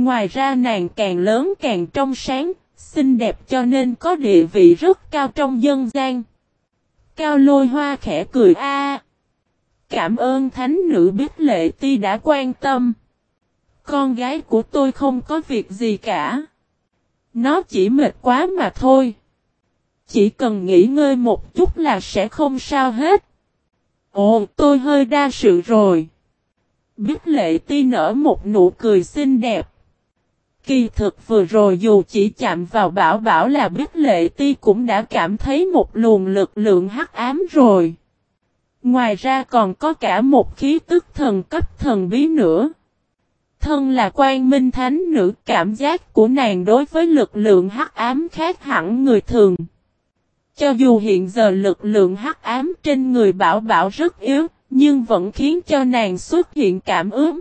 Ngoài ra nàng càng lớn càng trong sáng, xinh đẹp cho nên có địa vị rất cao trong dân gian. Cao lôi hoa khẽ cười a Cảm ơn thánh nữ biết lệ ti đã quan tâm. Con gái của tôi không có việc gì cả. Nó chỉ mệt quá mà thôi. Chỉ cần nghỉ ngơi một chút là sẽ không sao hết. Ồ, tôi hơi đa sự rồi. Biết lệ ti nở một nụ cười xinh đẹp. Kỳ thực vừa rồi dù chỉ chạm vào bảo bảo là biết lệ ti cũng đã cảm thấy một luồng lực lượng hắc ám rồi. Ngoài ra còn có cả một khí tức thần cấp thần bí nữa. Thân là quan minh thánh nữ cảm giác của nàng đối với lực lượng hắc ám khác hẳn người thường. Cho dù hiện giờ lực lượng hắc ám trên người bảo bảo rất yếu, nhưng vẫn khiến cho nàng xuất hiện cảm ứng.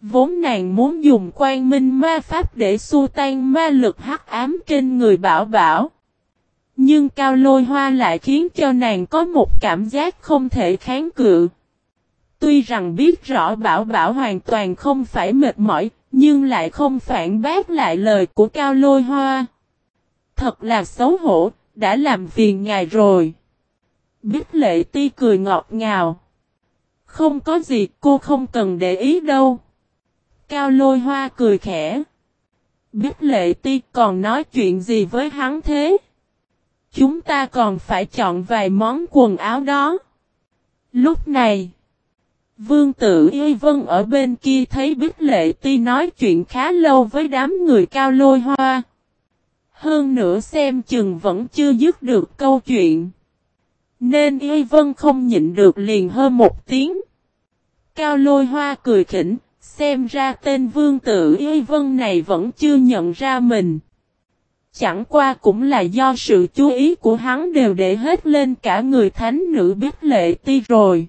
Vốn nàng muốn dùng quan minh ma pháp để xua tan ma lực hắc ám trên người bảo bảo. Nhưng cao lôi hoa lại khiến cho nàng có một cảm giác không thể kháng cự. Tuy rằng biết rõ bảo bảo hoàn toàn không phải mệt mỏi, nhưng lại không phản bác lại lời của cao lôi hoa. Thật là xấu hổ, đã làm phiền ngài rồi. Biết lệ ti cười ngọt ngào. Không có gì cô không cần để ý đâu. Cao lôi hoa cười khẽ. Biết lệ ti còn nói chuyện gì với hắn thế? Chúng ta còn phải chọn vài món quần áo đó. Lúc này, Vương tử Y Vân ở bên kia thấy Bích Lệ Ti nói chuyện khá lâu với đám người cao lôi hoa. Hơn nữa xem chừng vẫn chưa dứt được câu chuyện. Nên Y Vân không nhịn được liền hơn một tiếng. Cao lôi hoa cười khỉnh, xem ra tên vương tử Y Vân này vẫn chưa nhận ra mình. Chẳng qua cũng là do sự chú ý của hắn đều để hết lên cả người thánh nữ biết lệ ti rồi.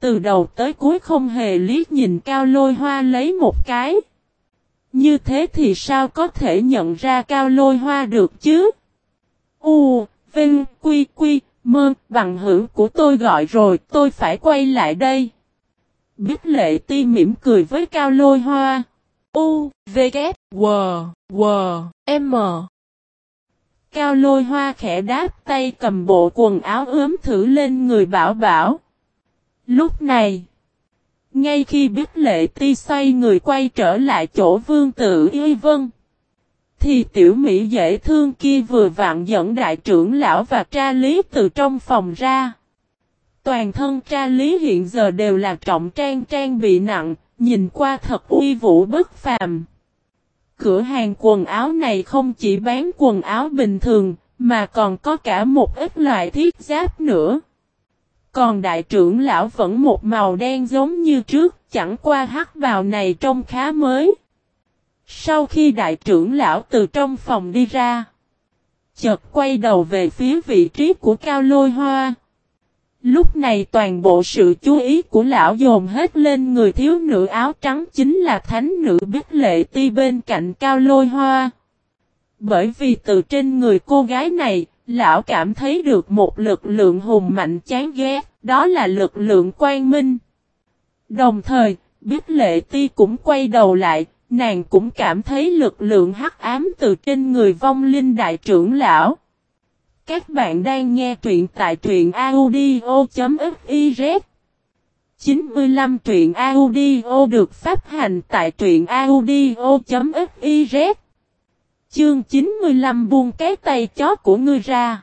Từ đầu tới cuối không hề liếc nhìn cao lôi hoa lấy một cái. Như thế thì sao có thể nhận ra cao lôi hoa được chứ? U, Vinh, Quy, Quy, Mơ, bằng hữu của tôi gọi rồi, tôi phải quay lại đây. Biết lệ ti mỉm cười với cao lôi hoa. U, V, K, W, W, M. Cao lôi hoa khẽ đáp tay cầm bộ quần áo ướm thử lên người bảo bảo. Lúc này, ngay khi biết lệ ti xoay người quay trở lại chỗ vương tử y vân, thì tiểu mỹ dễ thương kia vừa vặn dẫn đại trưởng lão và tra lý từ trong phòng ra. Toàn thân tra lý hiện giờ đều là trọng trang trang bị nặng, nhìn qua thật uy vũ bất phàm. Cửa hàng quần áo này không chỉ bán quần áo bình thường, mà còn có cả một ít loại thiết giáp nữa. Còn đại trưởng lão vẫn một màu đen giống như trước, chẳng qua hắc bào này trông khá mới. Sau khi đại trưởng lão từ trong phòng đi ra, chợt quay đầu về phía vị trí của cao lôi hoa. Lúc này toàn bộ sự chú ý của lão dồn hết lên người thiếu nữ áo trắng chính là thánh nữ biết lệ ti bên cạnh cao lôi hoa. Bởi vì từ trên người cô gái này, lão cảm thấy được một lực lượng hùng mạnh chán ghét, đó là lực lượng quan minh. Đồng thời, biết lệ ti cũng quay đầu lại, nàng cũng cảm thấy lực lượng hắc ám từ trên người vong linh đại trưởng lão. Các bạn đang nghe truyện tại truyện audio.fiz 95 truyện audio được phát hành tại truyện audio.fiz Chương 95 buông cái tay chó của ngươi ra.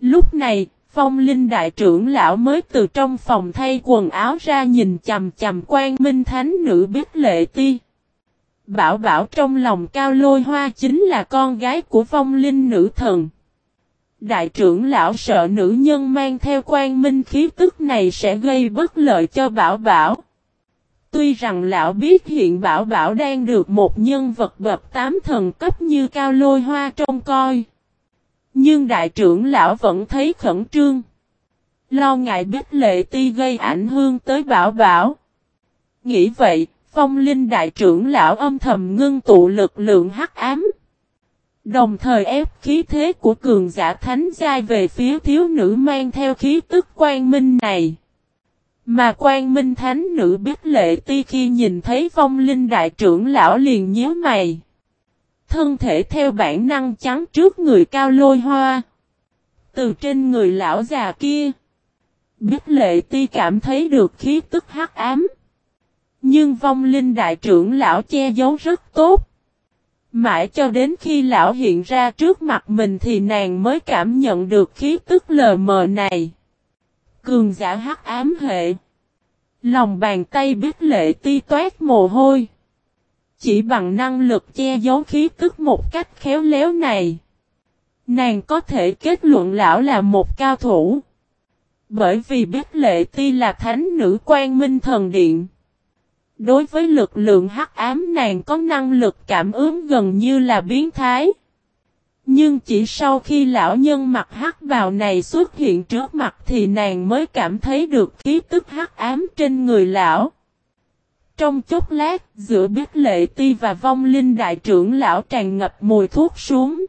Lúc này, phong linh đại trưởng lão mới từ trong phòng thay quần áo ra nhìn chầm chầm quan minh thánh nữ biết lệ ti. Bảo bảo trong lòng cao lôi hoa chính là con gái của phong linh nữ thần. Đại trưởng lão sợ nữ nhân mang theo quan minh khí tức này sẽ gây bất lợi cho bảo bảo. Tuy rằng lão biết hiện bảo bảo đang được một nhân vật bậc tám thần cấp như cao lôi hoa trông coi. Nhưng đại trưởng lão vẫn thấy khẩn trương. Lo ngại biết lệ ti gây ảnh hưởng tới bảo bảo. Nghĩ vậy, phong linh đại trưởng lão âm thầm ngưng tụ lực lượng hắc ám. Đồng thời ép khí thế của cường giả thánh giai về phía thiếu nữ mang theo khí tức quan minh này. Mà quan minh thánh nữ biết lệ ti khi nhìn thấy vong linh đại trưởng lão liền nhíu mày. Thân thể theo bản năng trắng trước người cao lôi hoa. Từ trên người lão già kia. Biết lệ ti cảm thấy được khí tức hắc ám. Nhưng vong linh đại trưởng lão che giấu rất tốt. Mãi cho đến khi lão hiện ra trước mặt mình thì nàng mới cảm nhận được khí tức lờ mờ này. Cường giả hắc ám hệ. Lòng bàn tay biết lệ ti toát mồ hôi. Chỉ bằng năng lực che giấu khí tức một cách khéo léo này. Nàng có thể kết luận lão là một cao thủ. Bởi vì biết lệ ti là thánh nữ quan minh thần điện. Đối với lực lượng hắc ám nàng có năng lực cảm ứng gần như là biến thái. Nhưng chỉ sau khi lão nhân mặt hắc bào này xuất hiện trước mặt thì nàng mới cảm thấy được khí tức hắc ám trên người lão. Trong chốc lát, giữa biết lệ ti và vong linh đại trưởng lão tràn ngập mùi thuốc súng.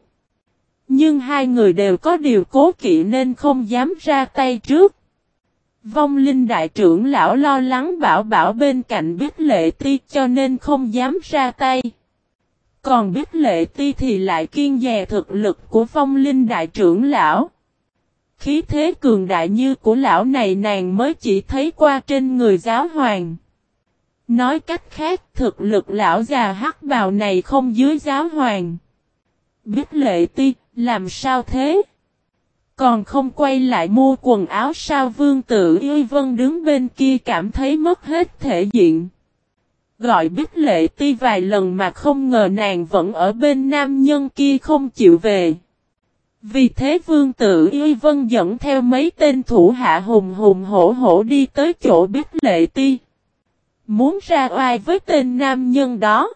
Nhưng hai người đều có điều cố kỵ nên không dám ra tay trước. Vong linh đại trưởng lão lo lắng bảo bảo bên cạnh biết lệ ti cho nên không dám ra tay. Còn biết lệ ti thì lại kiên dè thực lực của vong linh đại trưởng lão. Khí thế cường đại như của lão này nàng mới chỉ thấy qua trên người giáo hoàng. Nói cách khác thực lực lão già hắc bào này không dưới giáo hoàng. Biết lệ ti, làm sao thế? Còn không quay lại mua quần áo sao vương tự y vân đứng bên kia cảm thấy mất hết thể diện. Gọi biết lệ ti vài lần mà không ngờ nàng vẫn ở bên nam nhân kia không chịu về. Vì thế vương tự y vân dẫn theo mấy tên thủ hạ hùng hùng hổ hổ đi tới chỗ biết lệ ti. Muốn ra oai với tên nam nhân đó.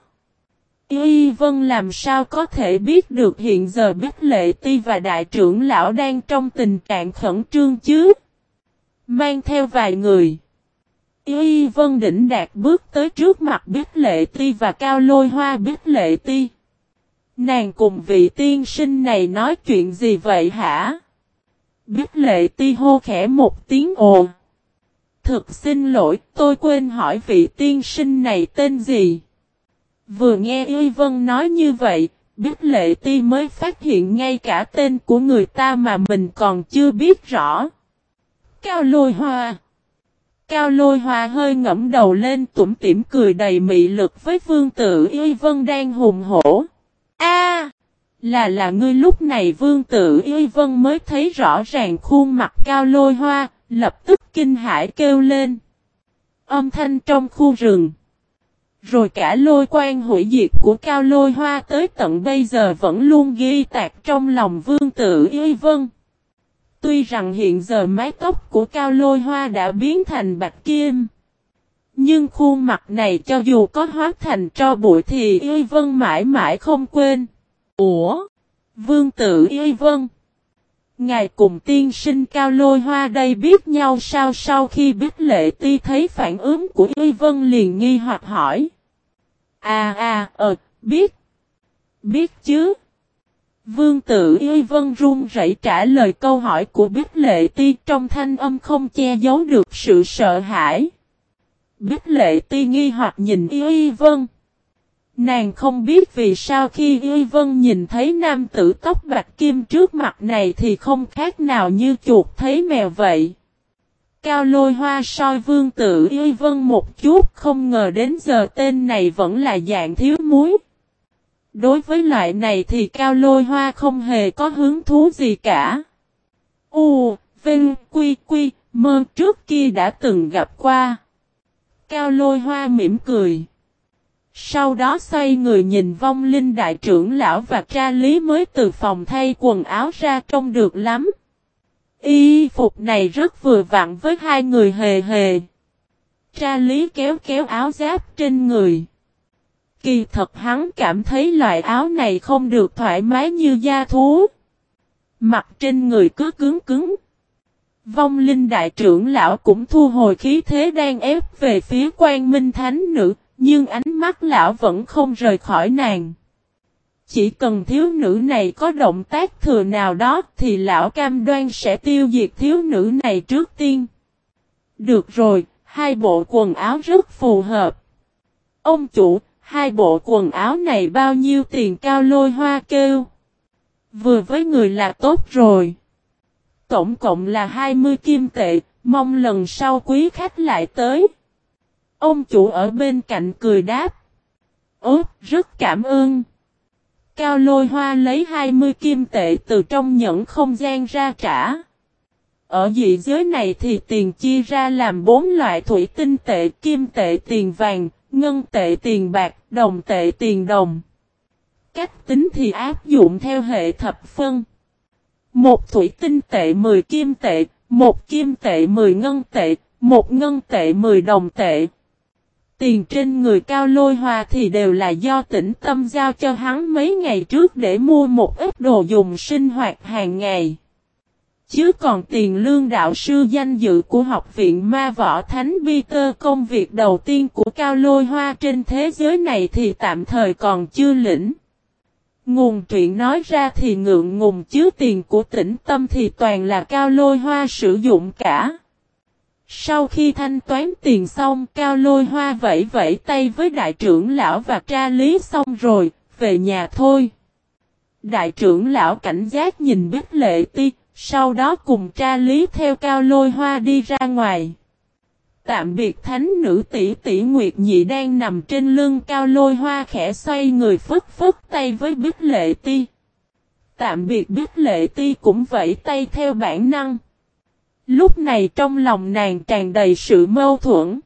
Y Vân làm sao có thể biết được hiện giờ Bích Lệ Ti và đại trưởng lão đang trong tình trạng khẩn trương chứ? Mang theo vài người. Y Vân đỉnh đạt bước tới trước mặt Bích Lệ Ti và cao lôi hoa Bích Lệ Ti. Nàng cùng vị tiên sinh này nói chuyện gì vậy hả? Bích Lệ Ti hô khẽ một tiếng ồn. Thực xin lỗi, tôi quên hỏi vị tiên sinh này tên gì? Vừa nghe Y Vân nói như vậy, biết lệ ti mới phát hiện ngay cả tên của người ta mà mình còn chưa biết rõ. Cao lôi hoa Cao lôi hoa hơi ngẫm đầu lên tủm tỉm cười đầy mị lực với vương tử Y Vân đang hùng hổ. A Là là ngươi lúc này vương tử Y Vân mới thấy rõ ràng khuôn mặt cao lôi hoa, lập tức kinh hãi kêu lên. Âm thanh trong khu rừng. Rồi cả lôi quan hủy diệt của cao lôi hoa tới tận bây giờ vẫn luôn ghi tạc trong lòng vương tử y vân. Tuy rằng hiện giờ mái tóc của cao lôi hoa đã biến thành bạch kim. Nhưng khuôn mặt này cho dù có hóa thành cho bụi thì y vân mãi mãi không quên. Ủa? Vương tử y vân. Ngài cùng tiên sinh cao lôi hoa đây biết nhau sao sau khi biết lệ ti thấy phản ứng của Y Vân liền nghi hoặc hỏi. À à, ờ, biết. Biết chứ. Vương tử Y Vân run rẩy trả lời câu hỏi của biết lệ ti trong thanh âm không che giấu được sự sợ hãi. Biết lệ ti nghi hoặc nhìn Y Vân. Nàng không biết vì sao khi Y Vân nhìn thấy nam tử tóc bạch kim trước mặt này thì không khác nào như chuột thấy mèo vậy. Cao lôi hoa soi vương tử Y Vân một chút không ngờ đến giờ tên này vẫn là dạng thiếu muối. Đối với loại này thì cao lôi hoa không hề có hứng thú gì cả. U, Vinh, Quy, Quy, mơ trước kia đã từng gặp qua. Cao lôi hoa mỉm cười. Sau đó xoay người nhìn vong linh đại trưởng lão và tra lý mới từ phòng thay quần áo ra trông được lắm. Y phục này rất vừa vặn với hai người hề hề. Tra lý kéo kéo áo giáp trên người. Kỳ thật hắn cảm thấy loại áo này không được thoải mái như da thú. Mặt trên người cứ cứng cứng. Vong linh đại trưởng lão cũng thu hồi khí thế đang ép về phía quan minh thánh nữ, nhưng ánh mắt lão vẫn không rời khỏi nàng. Chỉ cần thiếu nữ này có động tác thừa nào đó thì lão cam đoan sẽ tiêu diệt thiếu nữ này trước tiên. Được rồi, hai bộ quần áo rất phù hợp. Ông chủ, hai bộ quần áo này bao nhiêu tiền cao lôi hoa kêu. Vừa với người là tốt rồi. Tổng cộng là 20 kim tệ, mong lần sau quý khách lại tới. Ông chủ ở bên cạnh cười đáp. Ốt, rất cảm ơn. Cao lôi hoa lấy 20 kim tệ từ trong nhẫn không gian ra trả. Ở dị giới này thì tiền chia ra làm bốn loại thủy tinh tệ, kim tệ tiền vàng, ngân tệ tiền bạc, đồng tệ tiền đồng. Cách tính thì áp dụng theo hệ thập phân. Một thủy tinh tệ 10 kim tệ, một kim tệ 10 ngân tệ, một ngân tệ 10 đồng tệ. Tiền trên người cao lôi hoa thì đều là do tỉnh tâm giao cho hắn mấy ngày trước để mua một ít đồ dùng sinh hoạt hàng ngày. Chứ còn tiền lương đạo sư danh dự của học viện Ma Võ Thánh Peter, công việc đầu tiên của Cao Lôi Hoa trên thế giới này thì tạm thời còn chưa lĩnh. Nguồn truyện nói ra thì ngượng ngùng chứ tiền của tỉnh tâm thì toàn là Cao Lôi Hoa sử dụng cả. Sau khi thanh toán tiền xong Cao Lôi Hoa vẫy vẫy tay với đại trưởng lão và tra lý xong rồi, về nhà thôi. Đại trưởng lão cảnh giác nhìn Bích Lệ Ti, sau đó cùng tra lý theo cao lôi hoa đi ra ngoài. Tạm biệt thánh nữ tỷ tỷ Nguyệt Nhị đang nằm trên lưng cao lôi hoa khẽ xoay người phức phức tay với Bích Lệ Ti. Tạm biệt Bích Lệ Ti cũng vẫy tay theo bản năng. Lúc này trong lòng nàng tràn đầy sự mâu thuẫn.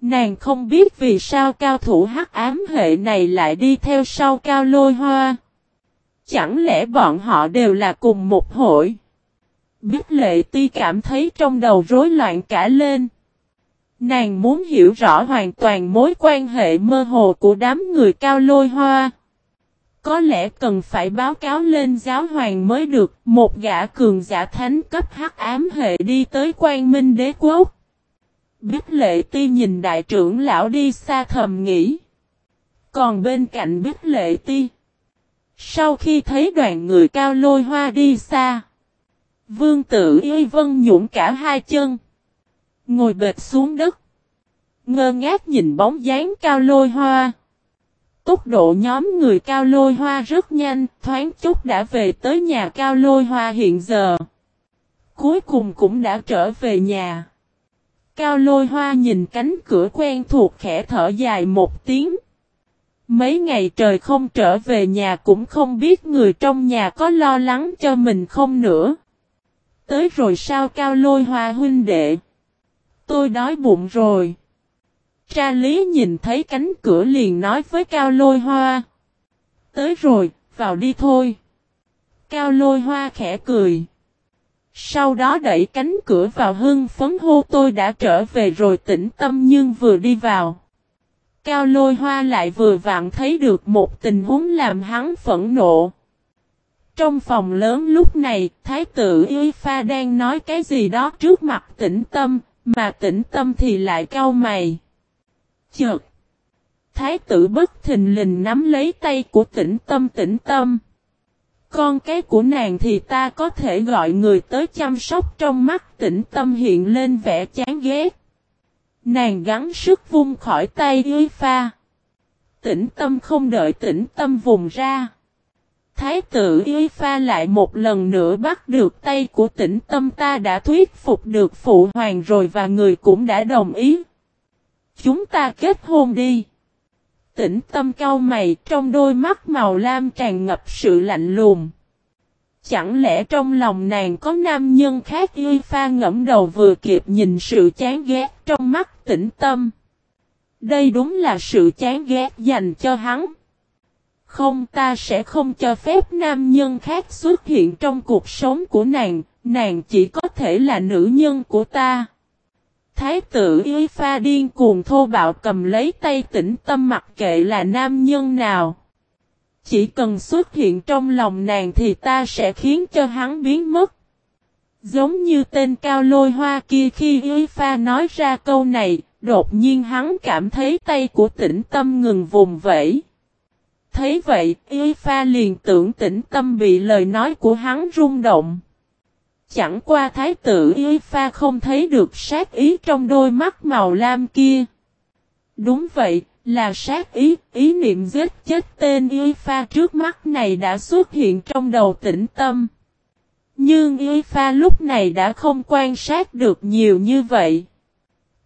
Nàng không biết vì sao cao thủ hắc ám hệ này lại đi theo sau cao lôi hoa. Chẳng lẽ bọn họ đều là cùng một hội? Biết lệ ti cảm thấy trong đầu rối loạn cả lên. Nàng muốn hiểu rõ hoàn toàn mối quan hệ mơ hồ của đám người cao lôi hoa. Có lẽ cần phải báo cáo lên giáo hoàng mới được một gã cường giả thánh cấp hắc ám hệ đi tới quan minh đế quốc. Biết lệ ti nhìn đại trưởng lão đi xa thầm nghĩ. Còn bên cạnh biết lệ ti. Sau khi thấy đoàn người cao lôi hoa đi xa. Vương tử y vân nhũng cả hai chân. Ngồi bệt xuống đất. Ngơ ngác nhìn bóng dáng cao lôi hoa. Tốc độ nhóm người cao lôi hoa rất nhanh, thoáng chút đã về tới nhà cao lôi hoa hiện giờ. Cuối cùng cũng đã trở về nhà. Cao lôi hoa nhìn cánh cửa quen thuộc khẽ thở dài một tiếng. Mấy ngày trời không trở về nhà cũng không biết người trong nhà có lo lắng cho mình không nữa. Tới rồi sao cao lôi hoa huynh đệ. Tôi đói bụng rồi. Tra lý nhìn thấy cánh cửa liền nói với cao lôi hoa. Tới rồi, vào đi thôi. Cao lôi hoa khẽ cười. Sau đó đẩy cánh cửa vào hưng phấn hô tôi đã trở về rồi tĩnh tâm nhưng vừa đi vào. Cao lôi hoa lại vừa vặn thấy được một tình huống làm hắn phẫn nộ. Trong phòng lớn lúc này, Thái tử Y Pha đang nói cái gì đó trước mặt tĩnh tâm, mà tĩnh tâm thì lại cau mày. Chợt! Thái tử bất thình lình nắm lấy tay của tĩnh tâm tĩnh tâm. Con cái của nàng thì ta có thể gọi người tới chăm sóc trong mắt tĩnh tâm hiện lên vẻ chán ghét. Nàng gắn sức vung khỏi tay ươi Pha. Tĩnh tâm không đợi tĩnh tâm vùng ra. Thái tử Y Pha lại một lần nữa bắt được tay của tĩnh tâm ta đã thuyết phục được phụ hoàng rồi và người cũng đã đồng ý. Chúng ta kết hôn đi. Tĩnh tâm cau mày trong đôi mắt màu lam tràn ngập sự lạnh lùng. Chẳng lẽ trong lòng nàng có nam nhân khác Y Pha ngẫm đầu vừa kịp nhìn sự chán ghét trong mắt tĩnh tâm. Đây đúng là sự chán ghét dành cho hắn. Không ta sẽ không cho phép nam nhân khác xuất hiện trong cuộc sống của nàng, nàng chỉ có thể là nữ nhân của ta. Thái tử Y Pha điên cuồng thô bạo cầm lấy tay tĩnh tâm mặc kệ là nam nhân nào. Chỉ cần xuất hiện trong lòng nàng thì ta sẽ khiến cho hắn biến mất. Giống như tên cao lôi hoa kia khi Y Pha nói ra câu này, đột nhiên hắn cảm thấy tay của tĩnh tâm ngừng vùng vẫy. Thấy vậy, Y Pha liền tưởng tĩnh tâm bị lời nói của hắn rung động. Chẳng qua thái tử y pha không thấy được sát ý trong đôi mắt màu lam kia. Đúng vậy, là sát ý, ý niệm giết chết tên y pha trước mắt này đã xuất hiện trong đầu tĩnh tâm. Nhưng y pha lúc này đã không quan sát được nhiều như vậy.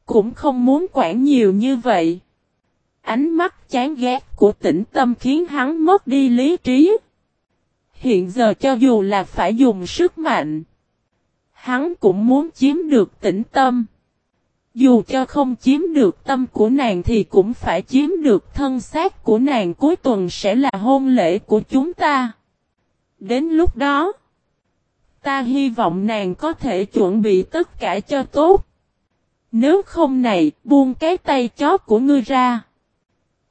Cũng không muốn quản nhiều như vậy. Ánh mắt chán ghét của tĩnh tâm khiến hắn mất đi lý trí. Hiện giờ cho dù là phải dùng sức mạnh. Hắn cũng muốn chiếm được tĩnh tâm. Dù cho không chiếm được tâm của nàng thì cũng phải chiếm được thân xác của nàng cuối tuần sẽ là hôn lễ của chúng ta. Đến lúc đó, ta hy vọng nàng có thể chuẩn bị tất cả cho tốt. Nếu không này, buông cái tay chó của ngươi ra.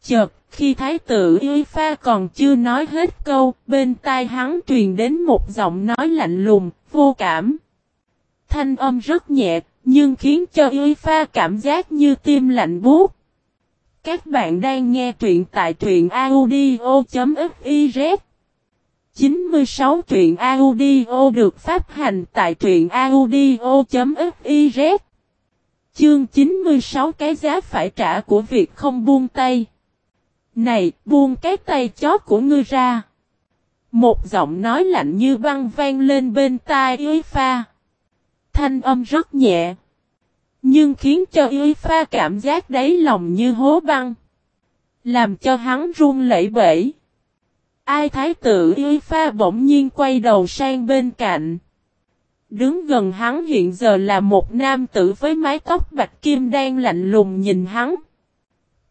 Chợt, khi thái tử Y Pha còn chưa nói hết câu, bên tai hắn truyền đến một giọng nói lạnh lùng, vô cảm. Thanh âm rất nhẹ, nhưng khiến cho Y Pha cảm giác như tim lạnh buốt. Các bạn đang nghe truyện tại truyện audio.fiz 96 truyện audio được phát hành tại truyện audio.fiz Chương 96 cái giá phải trả của việc không buông tay. Này, buông cái tay chó của ngươi ra. Một giọng nói lạnh như băng vang lên bên tai Y Pha. Thanh âm rất nhẹ. Nhưng khiến cho Y Pha cảm giác đáy lòng như hố băng. Làm cho hắn run lẩy bẩy. Ai thái tử Y Pha bỗng nhiên quay đầu sang bên cạnh. Đứng gần hắn hiện giờ là một nam tử với mái tóc bạch kim đang lạnh lùng nhìn hắn.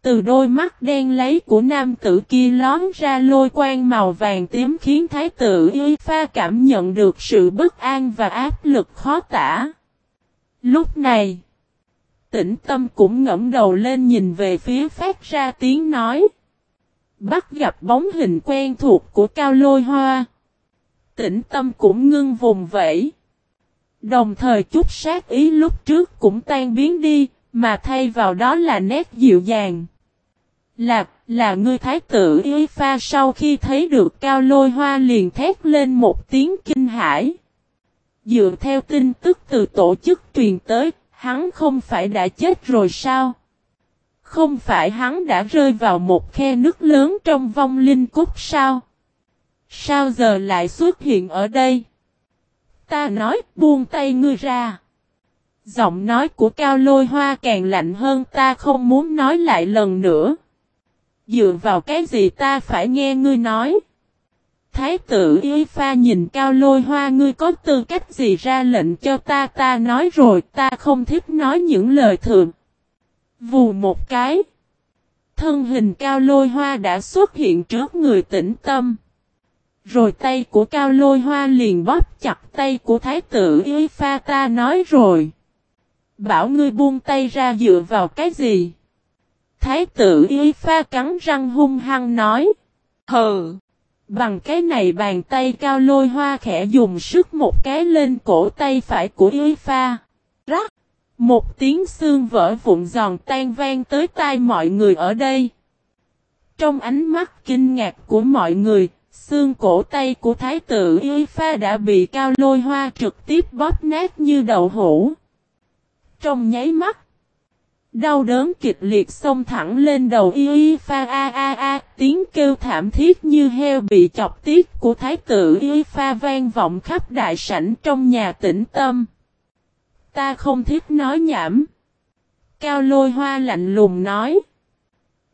Từ đôi mắt đen lấy của nam tử kia lón ra lôi quang màu vàng tím khiến thái tử y pha cảm nhận được sự bất an và áp lực khó tả. Lúc này, tĩnh tâm cũng ngẫm đầu lên nhìn về phía phát ra tiếng nói. Bắt gặp bóng hình quen thuộc của cao lôi hoa. Tĩnh tâm cũng ngưng vùng vẫy. Đồng thời chút sát ý lúc trước cũng tan biến đi, mà thay vào đó là nét dịu dàng. Là, là ngươi thái tử y pha sau khi thấy được cao lôi hoa liền thét lên một tiếng kinh hãi. Dựa theo tin tức từ tổ chức truyền tới, hắn không phải đã chết rồi sao? Không phải hắn đã rơi vào một khe nước lớn trong vong linh cốt sao? Sao giờ lại xuất hiện ở đây? Ta nói buông tay ngươi ra. Giọng nói của cao lôi hoa càng lạnh hơn ta không muốn nói lại lần nữa. Dựa vào cái gì ta phải nghe ngươi nói? Thái tử Y Pha nhìn cao lôi hoa, ngươi có tư cách gì ra lệnh cho ta ta nói rồi, ta không thích nói những lời thường. Vù một cái. Thân hình cao lôi hoa đã xuất hiện trước người tĩnh tâm. Rồi tay của cao lôi hoa liền bóp chặt tay của thái tử Y Pha ta nói rồi. Bảo ngươi buông tay ra dựa vào cái gì? Thái tử Y Pha cắn răng hung hăng nói. Hừ. Bằng cái này bàn tay cao lôi hoa khẽ dùng sức một cái lên cổ tay phải của Y Pha. Rắc. Một tiếng xương vỡ vụn giòn tan vang tới tai mọi người ở đây. Trong ánh mắt kinh ngạc của mọi người, xương cổ tay của thái tử Y Pha đã bị cao lôi hoa trực tiếp bóp nát như đậu hũ. Trong nháy mắt, Đau đớn kịch liệt xông thẳng lên đầu y y pha a a a, tiếng kêu thảm thiết như heo bị chọc tiết của thái tử y pha vang vọng khắp đại sảnh trong nhà tĩnh tâm. Ta không thích nói nhảm. Cao lôi hoa lạnh lùng nói.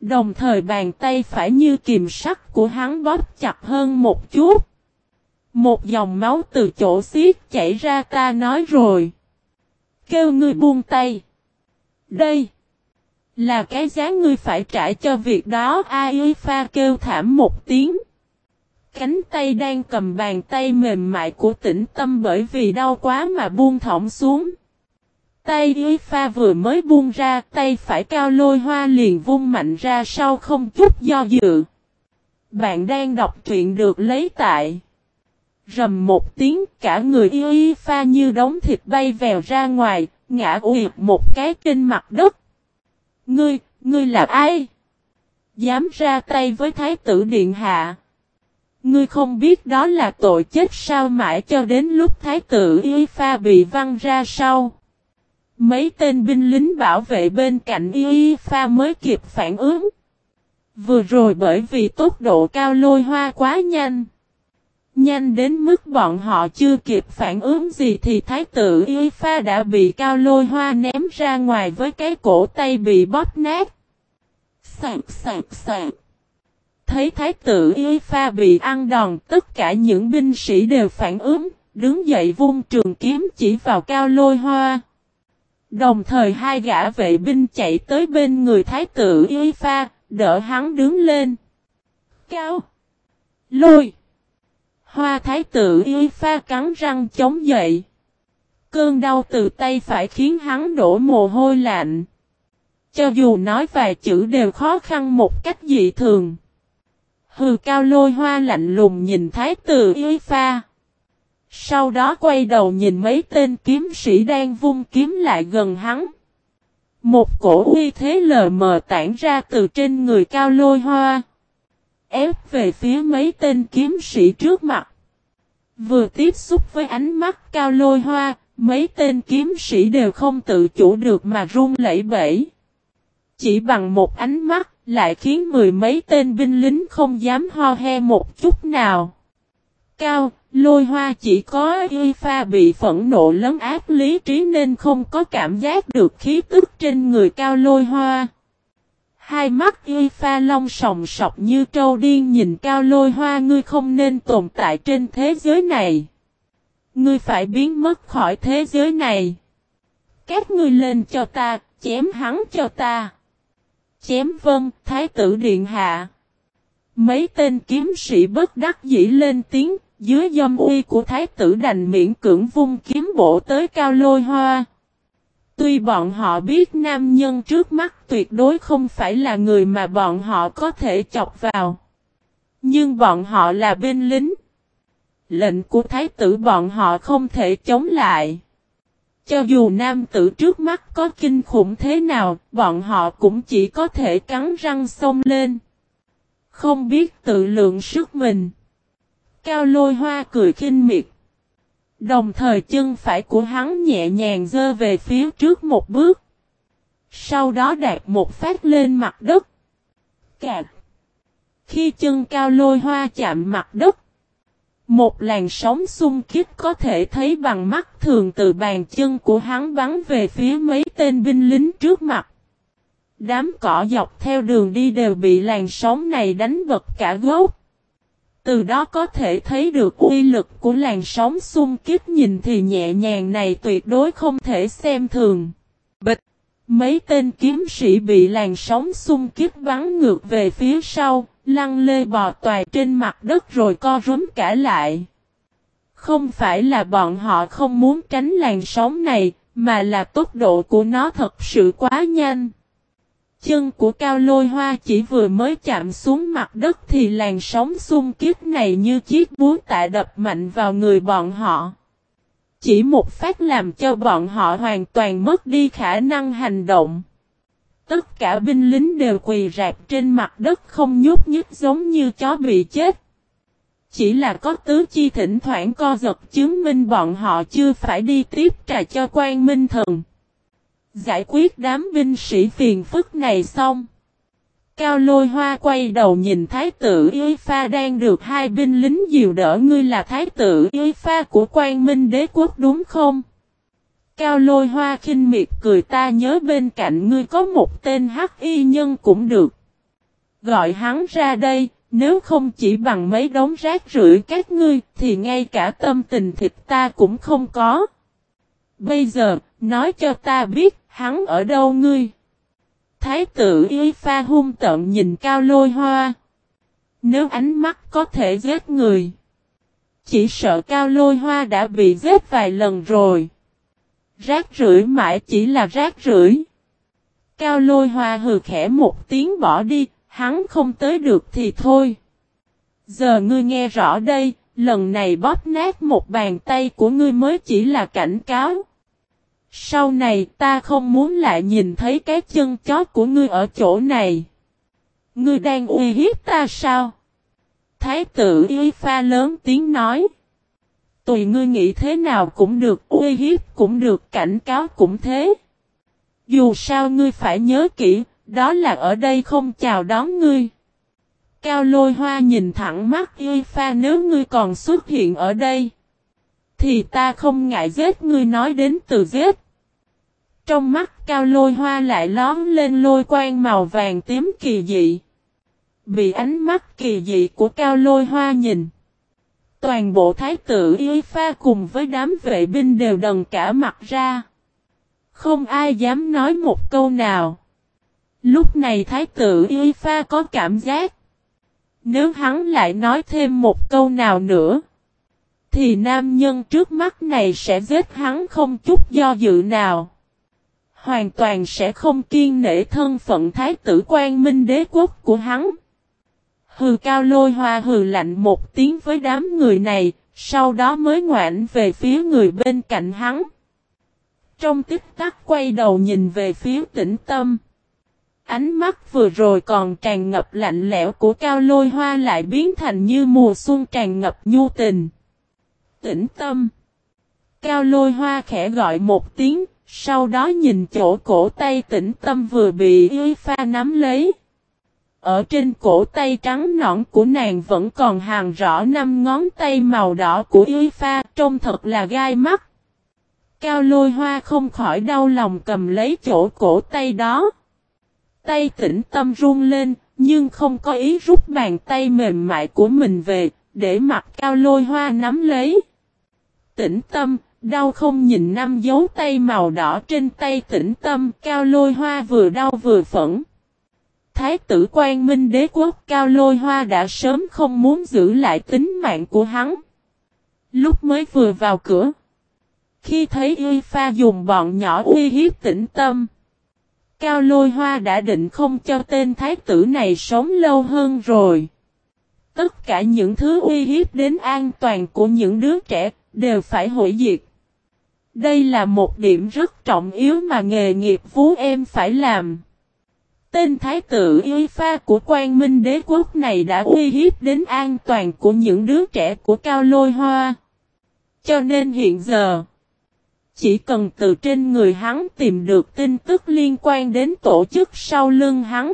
Đồng thời bàn tay phải như kìm sắt của hắn bóp chặt hơn một chút. Một dòng máu từ chỗ xiết chảy ra ta nói rồi. Kêu người buông tay. Đây. Là cái giá ngươi phải trả cho việc đó. Ai pha kêu thảm một tiếng. Cánh tay đang cầm bàn tay mềm mại của tĩnh tâm bởi vì đau quá mà buông thõng xuống. Tay y pha vừa mới buông ra, tay phải cao lôi hoa liền vung mạnh ra sau không chút do dự. Bạn đang đọc truyện được lấy tại. Rầm một tiếng cả người y y pha như đống thịt bay vèo ra ngoài, ngã ụt một cái trên mặt đất. Ngươi, ngươi là ai? Dám ra tay với thái tử điện hạ. Ngươi không biết đó là tội chết sao mãi cho đến lúc thái tử Y Pha bị văng ra sau. Mấy tên binh lính bảo vệ bên cạnh Y Pha mới kịp phản ứng. Vừa rồi bởi vì tốc độ cao lôi hoa quá nhanh. Nhanh đến mức bọn họ chưa kịp phản ứng gì thì thái tử Y Pha đã bị cao lôi hoa ném ra ngoài với cái cổ tay bị bóp nát. Sạc sạc sạc. Thấy thái tử Y Pha bị ăn đòn tất cả những binh sĩ đều phản ứng, đứng dậy vung trường kiếm chỉ vào cao lôi hoa. Đồng thời hai gã vệ binh chạy tới bên người thái tử Y Pha, đỡ hắn đứng lên. Cao! Lôi! Hoa thái tử Y Pha cắn răng chống dậy. Cơn đau từ tay phải khiến hắn đổ mồ hôi lạnh. Cho dù nói vài chữ đều khó khăn một cách dị thường. Hừ, cao lôi hoa lạnh lùng nhìn thái tử Y Pha. Sau đó quay đầu nhìn mấy tên kiếm sĩ đang vung kiếm lại gần hắn. Một cổ uy thế lờ mờ tản ra từ trên người cao lôi hoa. Ép về phía mấy tên kiếm sĩ trước mặt. Vừa tiếp xúc với ánh mắt cao lôi hoa, mấy tên kiếm sĩ đều không tự chủ được mà run lẩy bẩy. Chỉ bằng một ánh mắt, lại khiến mười mấy tên binh lính không dám ho he một chút nào. Cao, lôi hoa chỉ có y pha bị phẫn nộ lấn áp lý trí nên không có cảm giác được khí tức trên người cao lôi hoa. Hai mắt y pha long sòng sọc như trâu điên nhìn cao lôi hoa ngươi không nên tồn tại trên thế giới này. Ngươi phải biến mất khỏi thế giới này. Các ngươi lên cho ta, chém hắn cho ta. Chém vân, thái tử điện hạ. Mấy tên kiếm sĩ bất đắc dĩ lên tiếng, dưới dâm uy của thái tử đành miễn cưỡng vung kiếm bổ tới cao lôi hoa. Tuy bọn họ biết nam nhân trước mắt tuyệt đối không phải là người mà bọn họ có thể chọc vào. Nhưng bọn họ là binh lính. Lệnh của thái tử bọn họ không thể chống lại. Cho dù nam tử trước mắt có kinh khủng thế nào, bọn họ cũng chỉ có thể cắn răng xông lên. Không biết tự lượng sức mình. Cao lôi hoa cười khinh miệt. Đồng thời chân phải của hắn nhẹ nhàng dơ về phía trước một bước. Sau đó đạt một phát lên mặt đất. Cạc. Khi chân cao lôi hoa chạm mặt đất. Một làn sóng xung kích có thể thấy bằng mắt thường từ bàn chân của hắn bắn về phía mấy tên binh lính trước mặt. Đám cỏ dọc theo đường đi đều bị làn sóng này đánh bật cả gốc. Từ đó có thể thấy được uy lực của làn sóng xung kích nhìn thì nhẹ nhàng này tuyệt đối không thể xem thường. Bịch! Mấy tên kiếm sĩ bị làn sóng xung kích bắn ngược về phía sau, lăn lê bò toài trên mặt đất rồi co rúm cả lại. Không phải là bọn họ không muốn tránh làn sóng này, mà là tốc độ của nó thật sự quá nhanh. Chân của cao lôi hoa chỉ vừa mới chạm xuống mặt đất thì làn sóng xung kích này như chiếc búa tạ đập mạnh vào người bọn họ. Chỉ một phát làm cho bọn họ hoàn toàn mất đi khả năng hành động. Tất cả binh lính đều quỳ rạp trên mặt đất không nhúc nhích giống như chó bị chết. Chỉ là có tứ chi thỉnh thoảng co giật chứng minh bọn họ chưa phải đi tiếp trà cho quan minh thần. Giải quyết đám binh sĩ phiền phức này xong. Cao lôi hoa quay đầu nhìn thái tử Y Pha đang được hai binh lính dìu đỡ ngươi là thái tử Y Pha của quan minh đế quốc đúng không? Cao lôi hoa khinh miệt cười ta nhớ bên cạnh ngươi có một tên hắc y nhân cũng được. Gọi hắn ra đây, nếu không chỉ bằng mấy đống rác rưởi các ngươi thì ngay cả tâm tình thịt ta cũng không có. Bây giờ, nói cho ta biết, hắn ở đâu ngươi? Thái tử Y Pha hung tận nhìn cao lôi hoa. Nếu ánh mắt có thể giết người. Chỉ sợ cao lôi hoa đã bị giết vài lần rồi. Rác rưởi mãi chỉ là rác rưởi. Cao lôi hoa hừ khẽ một tiếng bỏ đi, hắn không tới được thì thôi. Giờ ngươi nghe rõ đây, lần này bóp nát một bàn tay của ngươi mới chỉ là cảnh cáo. Sau này ta không muốn lại nhìn thấy cái chân chó của ngươi ở chỗ này. Ngươi đang uy hiếp ta sao? Thái tử y pha lớn tiếng nói. Tùy ngươi nghĩ thế nào cũng được, uy hiếp cũng được, cảnh cáo cũng thế. Dù sao ngươi phải nhớ kỹ, đó là ở đây không chào đón ngươi. Cao lôi hoa nhìn thẳng mắt y pha nếu ngươi còn xuất hiện ở đây. Thì ta không ngại giết ngươi nói đến từ giết. Trong mắt cao lôi hoa lại lón lên lôi quang màu vàng tím kỳ dị. Bị ánh mắt kỳ dị của cao lôi hoa nhìn. Toàn bộ thái tử y pha cùng với đám vệ binh đều đần cả mặt ra. Không ai dám nói một câu nào. Lúc này thái tử y pha có cảm giác. Nếu hắn lại nói thêm một câu nào nữa. Thì nam nhân trước mắt này sẽ giết hắn không chút do dự nào. Hoàn toàn sẽ không kiên nể thân phận thái tử quan minh đế quốc của hắn. Hừ cao lôi hoa hừ lạnh một tiếng với đám người này, sau đó mới ngoảnh về phía người bên cạnh hắn. Trong tích tắc quay đầu nhìn về phía tĩnh tâm. Ánh mắt vừa rồi còn tràn ngập lạnh lẽo của cao lôi hoa lại biến thành như mùa xuân tràn ngập nhu tình. Tĩnh tâm. Cao lôi hoa khẽ gọi một tiếng, sau đó nhìn chỗ cổ tay tĩnh tâm vừa bị y pha nắm lấy. Ở trên cổ tay trắng nõn của nàng vẫn còn hàng rõ năm ngón tay màu đỏ của y pha trông thật là gai mắt. Cao lôi hoa không khỏi đau lòng cầm lấy chỗ cổ tay đó. Tay tĩnh tâm run lên, nhưng không có ý rút bàn tay mềm mại của mình về, để mặt cao lôi hoa nắm lấy. Tĩnh tâm, đau không nhìn năm dấu tay màu đỏ trên tay tĩnh tâm, cao lôi hoa vừa đau vừa phẫn. Thái tử quan minh đế quốc cao lôi hoa đã sớm không muốn giữ lại tính mạng của hắn. Lúc mới vừa vào cửa. Khi thấy y pha dùng bọn nhỏ uy hiếp tĩnh tâm. Cao lôi hoa đã định không cho tên thái tử này sống lâu hơn rồi. Tất cả những thứ uy hiếp đến an toàn của những đứa trẻ đều phải hủy diệt. Đây là một điểm rất trọng yếu mà nghề nghiệp vú em phải làm. Tên thái tử y pha của quan minh đế quốc này đã uy hiếp đến an toàn của những đứa trẻ của cao lôi hoa. Cho nên hiện giờ, chỉ cần từ trên người hắn tìm được tin tức liên quan đến tổ chức sau lưng hắn.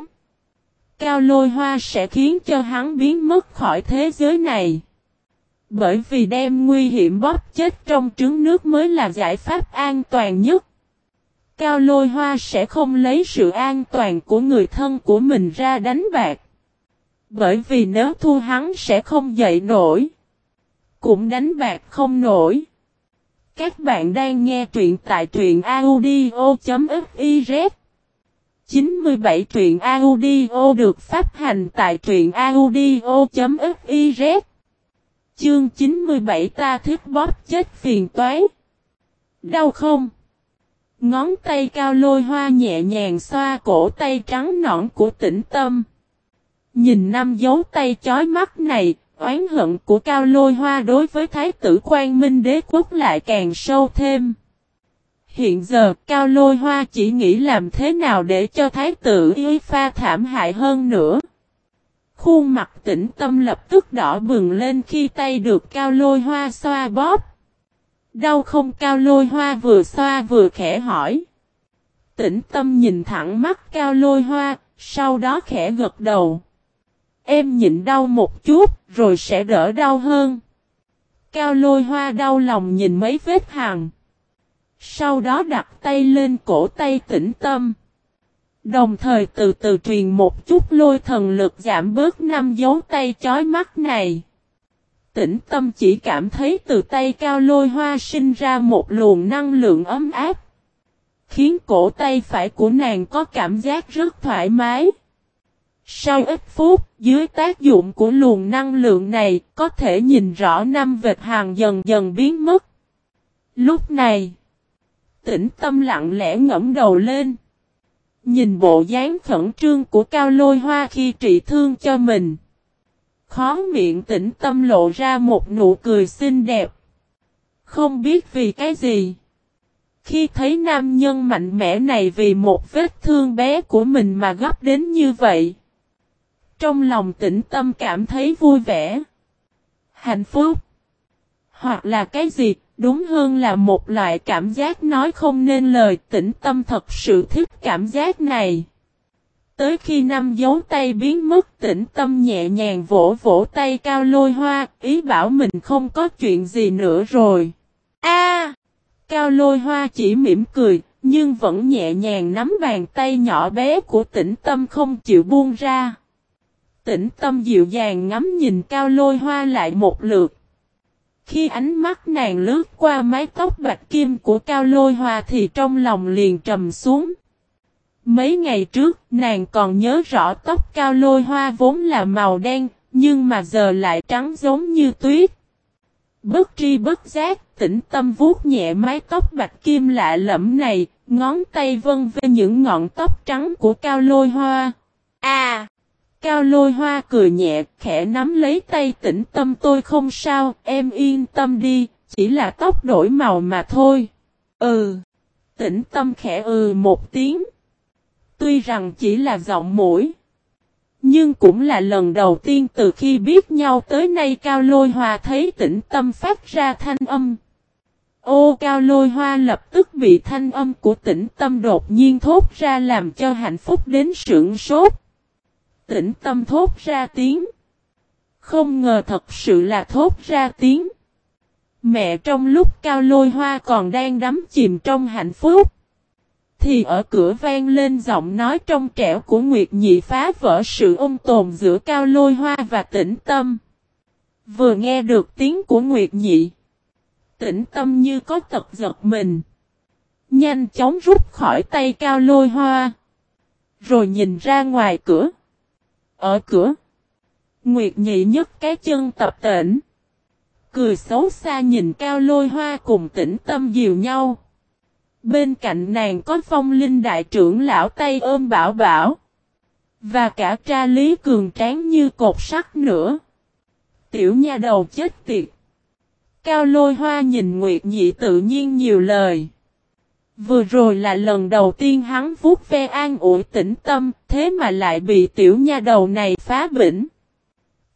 Cao lôi hoa sẽ khiến cho hắn biến mất khỏi thế giới này. Bởi vì đem nguy hiểm bóp chết trong trứng nước mới là giải pháp an toàn nhất. Cao lôi hoa sẽ không lấy sự an toàn của người thân của mình ra đánh bạc. Bởi vì nếu thua hắn sẽ không dậy nổi. Cũng đánh bạc không nổi. Các bạn đang nghe truyện tại truyện audio.fif 97 truyện audio được phát hành tại truyện audio.fiz Chương 97 ta thích bóp chết phiền toái. Đau không? Ngón tay cao lôi hoa nhẹ nhàng xoa cổ tay trắng nõn của tĩnh tâm. Nhìn năm dấu tay chói mắt này, oán hận của cao lôi hoa đối với thái tử quan minh đế quốc lại càng sâu thêm. Hiện giờ cao lôi hoa chỉ nghĩ làm thế nào để cho thái tử y pha thảm hại hơn nữa. Khuôn mặt tĩnh tâm lập tức đỏ bừng lên khi tay được cao lôi hoa xoa bóp. Đau không cao lôi hoa vừa xoa vừa khẽ hỏi. Tĩnh tâm nhìn thẳng mắt cao lôi hoa, sau đó khẽ gật đầu. Em nhịn đau một chút, rồi sẽ đỡ đau hơn. Cao lôi hoa đau lòng nhìn mấy vết hàng. Sau đó đặt tay lên cổ tay tĩnh tâm. Đồng thời từ từ truyền một chút lôi thần lực giảm bớt năm dấu tay chói mắt này. Tĩnh tâm chỉ cảm thấy từ tay cao lôi hoa sinh ra một luồng năng lượng ấm áp. Khiến cổ tay phải của nàng có cảm giác rất thoải mái. Sau ít phút, dưới tác dụng của luồng năng lượng này, có thể nhìn rõ năm vệt hàng dần dần biến mất. Lúc này, tĩnh tâm lặng lẽ ngẫm đầu lên. Nhìn bộ dáng khẩn trương của cao lôi hoa khi trị thương cho mình. Khó miệng tĩnh tâm lộ ra một nụ cười xinh đẹp. Không biết vì cái gì. Khi thấy nam nhân mạnh mẽ này vì một vết thương bé của mình mà gấp đến như vậy. trong lòng tĩnh tâm cảm thấy vui vẻ. Hạnh phúc. Hoặc là cái gì, đúng hơn là một loại cảm giác nói không nên lời tĩnh tâm thật sự thích cảm giác này. Tới khi năm dấu tay biến mất tĩnh tâm nhẹ nhàng vỗ vỗ tay cao lôi hoa, ý bảo mình không có chuyện gì nữa rồi. A Cao lôi hoa chỉ mỉm cười, nhưng vẫn nhẹ nhàng nắm bàn tay nhỏ bé của tĩnh tâm không chịu buông ra. Tĩnh tâm dịu dàng ngắm nhìn cao lôi hoa lại một lượt. Khi ánh mắt nàng lướt qua mái tóc bạch kim của cao lôi hoa thì trong lòng liền trầm xuống. Mấy ngày trước, nàng còn nhớ rõ tóc cao lôi hoa vốn là màu đen, nhưng mà giờ lại trắng giống như tuyết. Bất tri bất giác, tĩnh tâm vuốt nhẹ mái tóc bạch kim lạ lẫm này, ngón tay vân về những ngọn tóc trắng của cao lôi hoa. À! Cao lôi hoa cười nhẹ, khẽ nắm lấy tay tĩnh tâm tôi không sao, em yên tâm đi, chỉ là tóc đổi màu mà thôi. Ừ! Tĩnh tâm khẽ ừ một tiếng. Tuy rằng chỉ là giọng mũi. Nhưng cũng là lần đầu tiên từ khi biết nhau tới nay Cao Lôi Hoa thấy tĩnh tâm phát ra thanh âm. Ô Cao Lôi Hoa lập tức bị thanh âm của tĩnh tâm đột nhiên thốt ra làm cho hạnh phúc đến sưởng sốt. Tĩnh tâm thốt ra tiếng. Không ngờ thật sự là thốt ra tiếng. Mẹ trong lúc Cao Lôi Hoa còn đang đắm chìm trong hạnh phúc thì ở cửa vang lên giọng nói trong trẻo của Nguyệt Nhị phá vỡ sự ôm tồn giữa cao lôi hoa và tĩnh tâm. Vừa nghe được tiếng của Nguyệt Nhị. Tĩnh tâm như có tật giật mình. Nhanh chóng rút khỏi tay cao lôi hoa. Rồi nhìn ra ngoài cửa. Ở cửa. Nguyệt Nhị nhấc cái chân tập tỉnh. Cười xấu xa nhìn cao lôi hoa cùng tĩnh tâm dìu nhau. Bên cạnh nàng có phong linh đại trưởng lão tay ôm bảo bảo. Và cả tra lý cường tráng như cột sắt nữa. Tiểu nha đầu chết tiệt. Cao lôi hoa nhìn Nguyệt Nhị tự nhiên nhiều lời. Vừa rồi là lần đầu tiên hắn vuốt ve an ủi tĩnh tâm, thế mà lại bị tiểu nha đầu này phá bỉnh.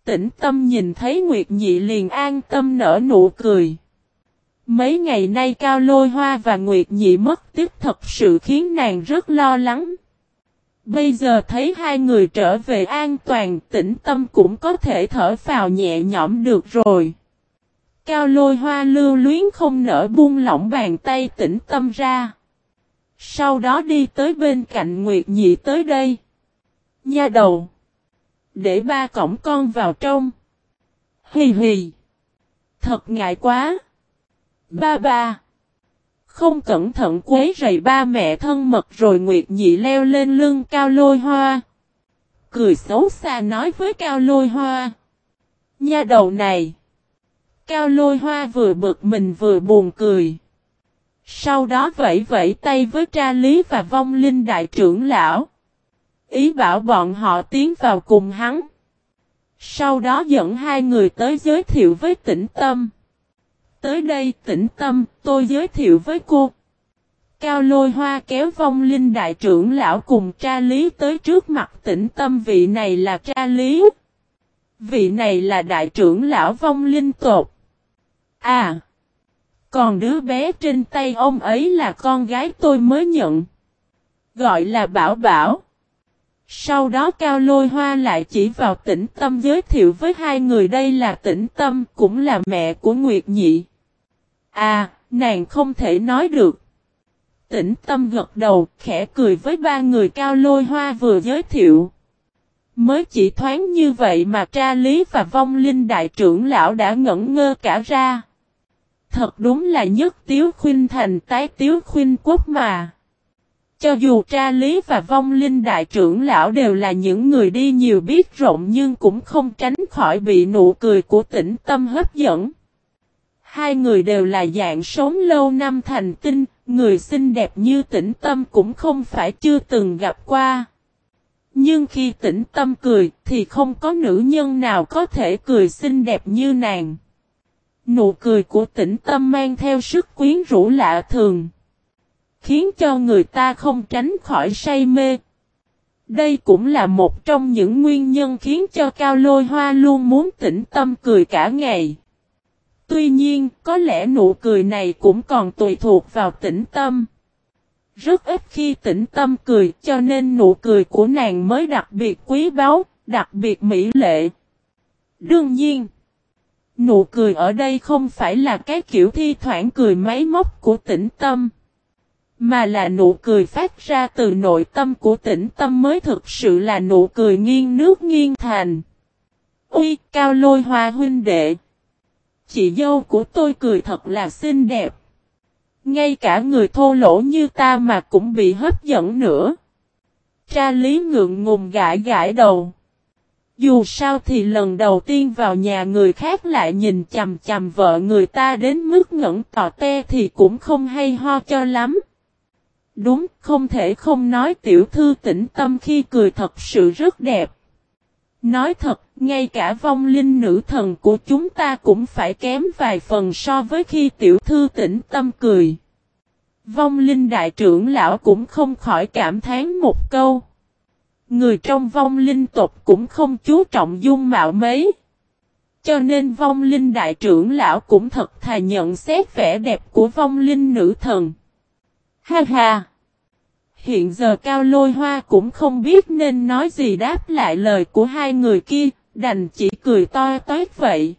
Tĩnh tâm nhìn thấy Nguyệt Nhị liền an tâm nở nụ cười. Mấy ngày nay Cao Lôi Hoa và Nguyệt Nhị mất tiếp thật sự khiến nàng rất lo lắng. Bây giờ thấy hai người trở về an toàn tĩnh tâm cũng có thể thở vào nhẹ nhõm được rồi. Cao lôi hoa lưu luyến không nở buông lỏng bàn tay tĩnh tâm ra. Sau đó đi tới bên cạnh Nguyệt Nhị tới đây. Nha đầu. Để ba cổng con vào trong. Hì hì. Thật ngại quá. Ba ba. Không cẩn thận quấy rầy ba mẹ thân mật rồi Nguyệt Nhị leo lên lưng Cao Lôi Hoa. Cười xấu xa nói với Cao Lôi Hoa. Nha đầu này. Cao Lôi Hoa vừa bực mình vừa buồn cười. Sau đó vẫy vẫy tay với tra lý và vong linh đại trưởng lão. Ý bảo bọn họ tiến vào cùng hắn. Sau đó dẫn hai người tới giới thiệu với tĩnh tâm. Tới đây tĩnh tâm, tôi giới thiệu với cô. Cao lôi hoa kéo vong linh đại trưởng lão cùng tra lý tới trước mặt tĩnh tâm vị này là tra lý. Vị này là đại trưởng lão vong linh tột. À! Còn đứa bé trên tay ông ấy là con gái tôi mới nhận. Gọi là Bảo Bảo. Sau đó Cao Lôi Hoa lại chỉ vào tĩnh tâm giới thiệu với hai người đây là tĩnh tâm cũng là mẹ của Nguyệt Nhị. À, nàng không thể nói được. Tĩnh tâm gật đầu, khẽ cười với ba người Cao Lôi Hoa vừa giới thiệu. Mới chỉ thoáng như vậy mà tra lý và vong linh đại trưởng lão đã ngẩn ngơ cả ra. Thật đúng là nhất tiếu khuyên thành tái tiếu khuyên quốc mà. Cho dù tra lý và vong linh đại trưởng lão đều là những người đi nhiều biết rộng nhưng cũng không tránh khỏi bị nụ cười của tĩnh tâm hấp dẫn. Hai người đều là dạng sống lâu năm thành tinh, người xinh đẹp như tĩnh tâm cũng không phải chưa từng gặp qua. Nhưng khi tĩnh tâm cười thì không có nữ nhân nào có thể cười xinh đẹp như nàng. Nụ cười của tĩnh tâm mang theo sức quyến rũ lạ thường. Khiến cho người ta không tránh khỏi say mê. Đây cũng là một trong những nguyên nhân khiến cho Cao Lôi Hoa luôn muốn tĩnh tâm cười cả ngày. Tuy nhiên, có lẽ nụ cười này cũng còn tùy thuộc vào tĩnh tâm. Rất ít khi tĩnh tâm cười cho nên nụ cười của nàng mới đặc biệt quý báu, đặc biệt mỹ lệ. Đương nhiên, nụ cười ở đây không phải là cái kiểu thi thoảng cười máy móc của tĩnh tâm. Mà là nụ cười phát ra từ nội tâm của tĩnh tâm mới thực sự là nụ cười nghiêng nước nghiêng thành. Ui, cao lôi hoa huynh đệ. Chị dâu của tôi cười thật là xinh đẹp. Ngay cả người thô lỗ như ta mà cũng bị hấp dẫn nữa. Tra lý ngượng ngùng gãi gãi đầu. Dù sao thì lần đầu tiên vào nhà người khác lại nhìn chầm chầm vợ người ta đến mức ngẩn tò te thì cũng không hay ho cho lắm. Đúng, không thể không nói tiểu thư tĩnh tâm khi cười thật sự rất đẹp. Nói thật, ngay cả vong linh nữ thần của chúng ta cũng phải kém vài phần so với khi tiểu thư tĩnh tâm cười. Vong linh đại trưởng lão cũng không khỏi cảm thán một câu. Người trong vong linh tộc cũng không chú trọng dung mạo mấy. Cho nên vong linh đại trưởng lão cũng thật thà nhận xét vẻ đẹp của vong linh nữ thần. Ha ha! Hiện giờ Cao Lôi Hoa cũng không biết nên nói gì đáp lại lời của hai người kia, đành chỉ cười to toét vậy.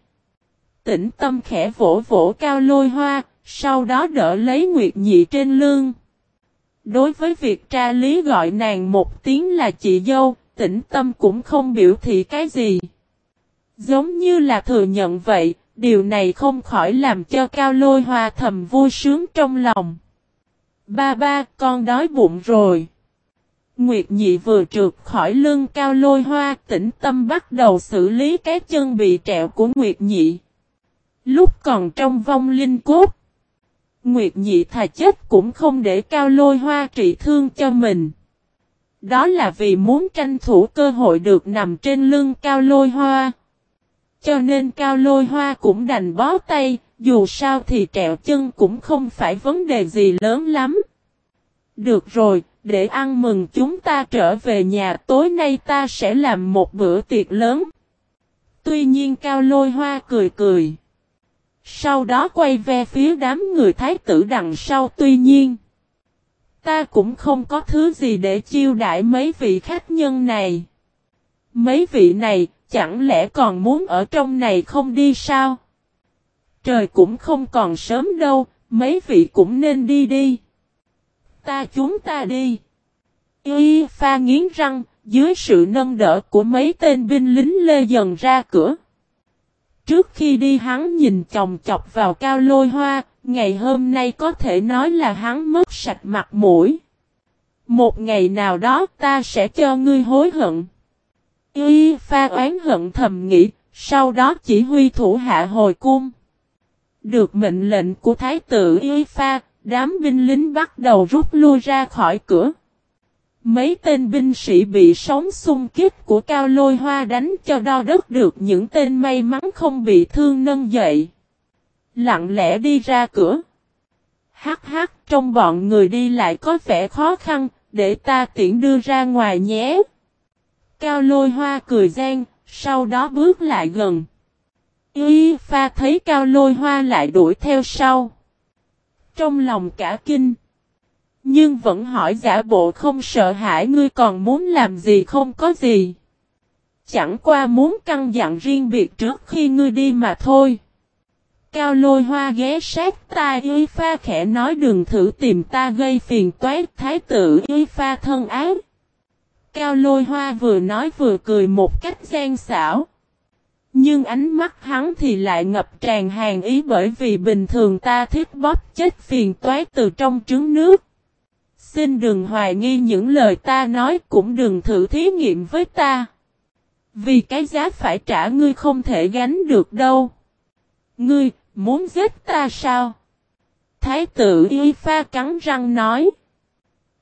Tĩnh tâm khẽ vỗ vỗ Cao Lôi Hoa, sau đó đỡ lấy Nguyệt Nhị trên lưng. Đối với việc tra lý gọi nàng một tiếng là chị dâu, tĩnh tâm cũng không biểu thị cái gì. Giống như là thừa nhận vậy, điều này không khỏi làm cho Cao Lôi Hoa thầm vui sướng trong lòng. Ba ba, con đói bụng rồi. Nguyệt nhị vừa trượt khỏi lưng cao lôi hoa tĩnh tâm bắt đầu xử lý cái chân bị trẹo của Nguyệt nhị. Lúc còn trong vong linh cốt. Nguyệt nhị thà chết cũng không để cao lôi hoa trị thương cho mình. Đó là vì muốn tranh thủ cơ hội được nằm trên lưng cao lôi hoa. Cho nên cao lôi hoa cũng đành bó tay, dù sao thì trẹo chân cũng không phải vấn đề gì lớn lắm. Được rồi, để ăn mừng chúng ta trở về nhà tối nay ta sẽ làm một bữa tiệc lớn. Tuy nhiên cao lôi hoa cười cười. Sau đó quay về phía đám người thái tử đằng sau tuy nhiên. Ta cũng không có thứ gì để chiêu đãi mấy vị khách nhân này. Mấy vị này chẳng lẽ còn muốn ở trong này không đi sao? Trời cũng không còn sớm đâu, mấy vị cũng nên đi đi. Ta chúng ta đi. Y pha nghiến răng, dưới sự nâng đỡ của mấy tên binh lính lê dần ra cửa. Trước khi đi hắn nhìn chồng chọc vào cao lôi hoa, ngày hôm nay có thể nói là hắn mất sạch mặt mũi. Một ngày nào đó ta sẽ cho ngươi hối hận. Y pha oán hận thầm nghĩ, sau đó chỉ huy thủ hạ hồi cung. Được mệnh lệnh của thái tử Y pha, đám binh lính bắt đầu rút lui ra khỏi cửa. Mấy tên binh sĩ bị sóng xung kích của cao lôi hoa đánh cho đo đất được những tên may mắn không bị thương nâng dậy. Lặng lẽ đi ra cửa. Hắc hắc trong bọn người đi lại có vẻ khó khăn, để ta tiễn đưa ra ngoài nhé. Cao lôi hoa cười gian, sau đó bước lại gần. Y pha thấy cao lôi hoa lại đuổi theo sau. Trong lòng cả kinh. Nhưng vẫn hỏi giả bộ không sợ hãi ngươi còn muốn làm gì không có gì. Chẳng qua muốn căng dặn riêng biệt trước khi ngươi đi mà thôi. Cao lôi hoa ghé sát ta y pha khẽ nói đừng thử tìm ta gây phiền toái thái tử y pha thân ác Cao lôi hoa vừa nói vừa cười một cách gian xảo. Nhưng ánh mắt hắn thì lại ngập tràn hàng ý bởi vì bình thường ta thích bóp chết phiền toái từ trong trứng nước. Xin đừng hoài nghi những lời ta nói cũng đừng thử thí nghiệm với ta. Vì cái giá phải trả ngươi không thể gánh được đâu. Ngươi, muốn giết ta sao? Thái tử Y Pha cắn răng nói.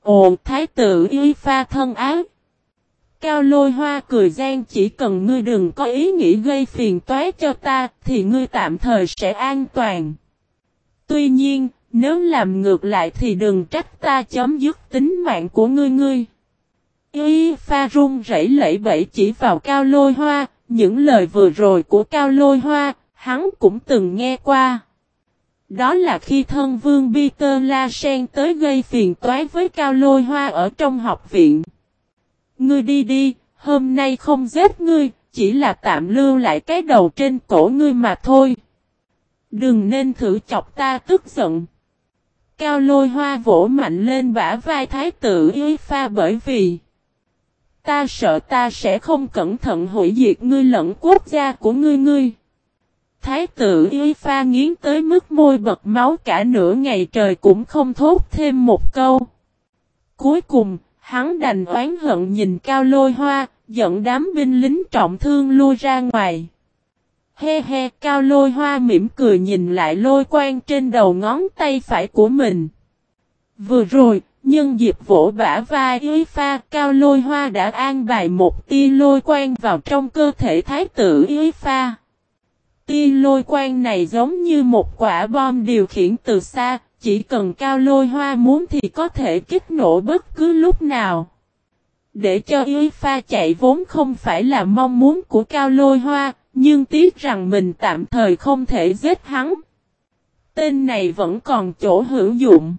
Ồ, Thái tử Y Pha thân ác. Cao lôi hoa cười gian chỉ cần ngươi đừng có ý nghĩ gây phiền toái cho ta thì ngươi tạm thời sẽ an toàn. Tuy nhiên, nếu làm ngược lại thì đừng trách ta chấm dứt tính mạng của ngươi ngươi. Y pha run rẩy lẫy bẫy chỉ vào cao lôi hoa, những lời vừa rồi của cao lôi hoa, hắn cũng từng nghe qua. Đó là khi thân vương Peter La Sen tới gây phiền toái với cao lôi hoa ở trong học viện. Ngươi đi đi, hôm nay không giết ngươi, chỉ là tạm lưu lại cái đầu trên cổ ngươi mà thôi. Đừng nên thử chọc ta tức giận. Cao lôi hoa vỗ mạnh lên bả vai thái tử y pha bởi vì Ta sợ ta sẽ không cẩn thận hủy diệt ngươi lẫn quốc gia của ngươi ngươi. Thái tử y pha nghiến tới mức môi bật máu cả nửa ngày trời cũng không thốt thêm một câu. Cuối cùng, hắn đành oán hận nhìn cao lôi hoa, dẫn đám binh lính trọng thương lui ra ngoài. He he cao lôi hoa mỉm cười nhìn lại lôi quan trên đầu ngón tay phải của mình. Vừa rồi, nhân dịp vỗ bả vai y pha cao lôi hoa đã an bài một tia lôi quan vào trong cơ thể thái tử y pha. Tia lôi quan này giống như một quả bom điều khiển từ xa, chỉ cần cao lôi hoa muốn thì có thể kích nổ bất cứ lúc nào. Để cho y pha chạy vốn không phải là mong muốn của cao lôi hoa, nhưng tiếc rằng mình tạm thời không thể giết hắn. Tên này vẫn còn chỗ hữu dụng.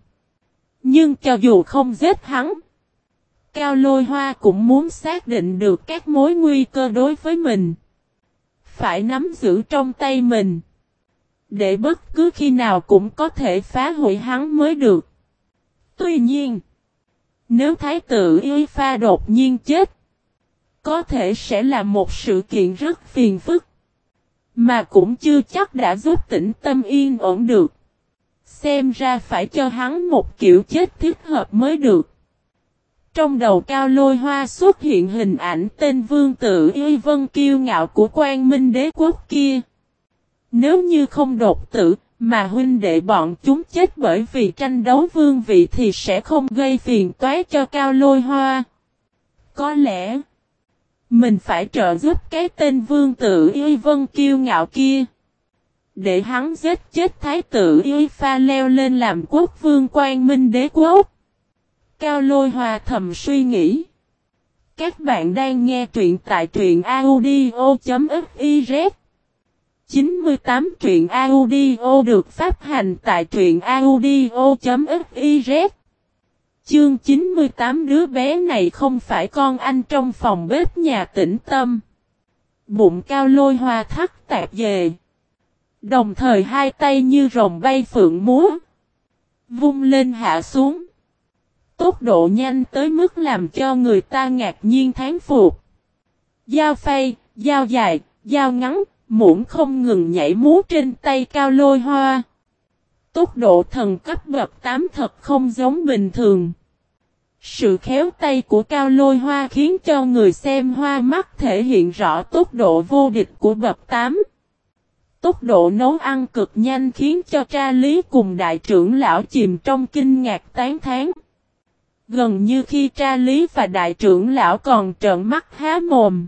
Nhưng cho dù không giết hắn, Cao Lôi Hoa cũng muốn xác định được các mối nguy cơ đối với mình. Phải nắm giữ trong tay mình. Để bất cứ khi nào cũng có thể phá hủy hắn mới được. Tuy nhiên, nếu Thái tử Y Pha đột nhiên chết, có thể sẽ là một sự kiện rất phiền phức. Mà cũng chưa chắc đã giúp tĩnh tâm yên ổn được. Xem ra phải cho hắn một kiểu chết thích hợp mới được. Trong đầu cao lôi hoa xuất hiện hình ảnh tên vương tử y vân kiêu ngạo của quan minh đế quốc kia. Nếu như không đột tử, mà huynh đệ bọn chúng chết bởi vì tranh đấu vương vị thì sẽ không gây phiền toái cho cao lôi hoa. Có lẽ, mình phải trợ giúp cái tên vương tử y vân kiêu ngạo kia để hắn giết chết thái tử Y Pha leo lên làm quốc vương quan minh đế quốc. Cao lôi hòa thầm suy nghĩ. Các bạn đang nghe truyện tại truyện audio.fiz 98 truyện audio được phát hành tại truyện audio.fiz Chương 98 đứa bé này không phải con anh trong phòng bếp nhà tĩnh tâm. Bụng cao lôi hoa thắt tạp về. Đồng thời hai tay như rồng bay phượng múa. Vung lên hạ xuống. Tốc độ nhanh tới mức làm cho người ta ngạc nhiên thán phục. Dao phay, dao dài, dao ngắn, muỗng không ngừng nhảy múa trên tay cao lôi hoa. Tốc độ thần cấp bậc 8 thật không giống bình thường. Sự khéo tay của cao lôi hoa khiến cho người xem hoa mắt thể hiện rõ tốc độ vô địch của bậc 8. Tốc độ nấu ăn cực nhanh khiến cho tra lý cùng đại trưởng lão chìm trong kinh ngạc tán thán. Gần như khi tra lý và đại trưởng lão còn trợn mắt há mồm.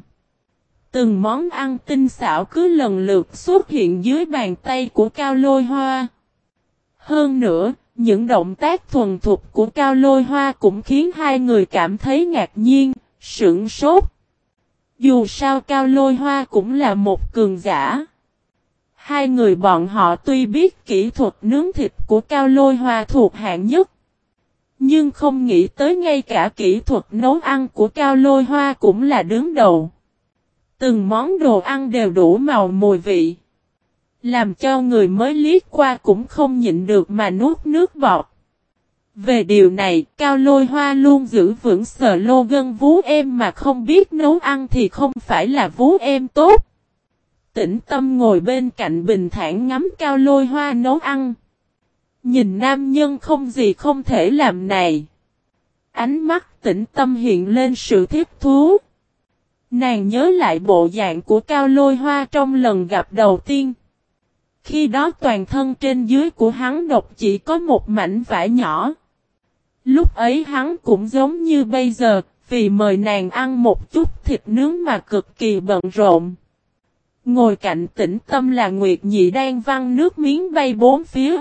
Từng món ăn tinh xảo cứ lần lượt xuất hiện dưới bàn tay của Cao Lôi Hoa. Hơn nữa, những động tác thuần thục của Cao Lôi Hoa cũng khiến hai người cảm thấy ngạc nhiên, sững sốt. Dù sao Cao Lôi Hoa cũng là một cường giả. Hai người bọn họ tuy biết kỹ thuật nướng thịt của Cao Lôi Hoa thuộc hạng nhất. Nhưng không nghĩ tới ngay cả kỹ thuật nấu ăn của Cao Lôi Hoa cũng là đứng đầu. Từng món đồ ăn đều đủ màu mùi vị. Làm cho người mới liếc qua cũng không nhịn được mà nuốt nước bọt. Về điều này, Cao Lôi Hoa luôn giữ vững sờ lô gân vú em mà không biết nấu ăn thì không phải là vú em tốt. Tĩnh tâm ngồi bên cạnh bình thản ngắm cao lôi hoa nấu ăn. Nhìn nam nhân không gì không thể làm này. Ánh mắt tĩnh tâm hiện lên sự thiết thú. Nàng nhớ lại bộ dạng của cao lôi hoa trong lần gặp đầu tiên. Khi đó toàn thân trên dưới của hắn độc chỉ có một mảnh vải nhỏ. Lúc ấy hắn cũng giống như bây giờ, vì mời nàng ăn một chút thịt nướng mà cực kỳ bận rộn. Ngồi cạnh tĩnh tâm là Nguyệt Nhị đang văng nước miếng bay bốn phía.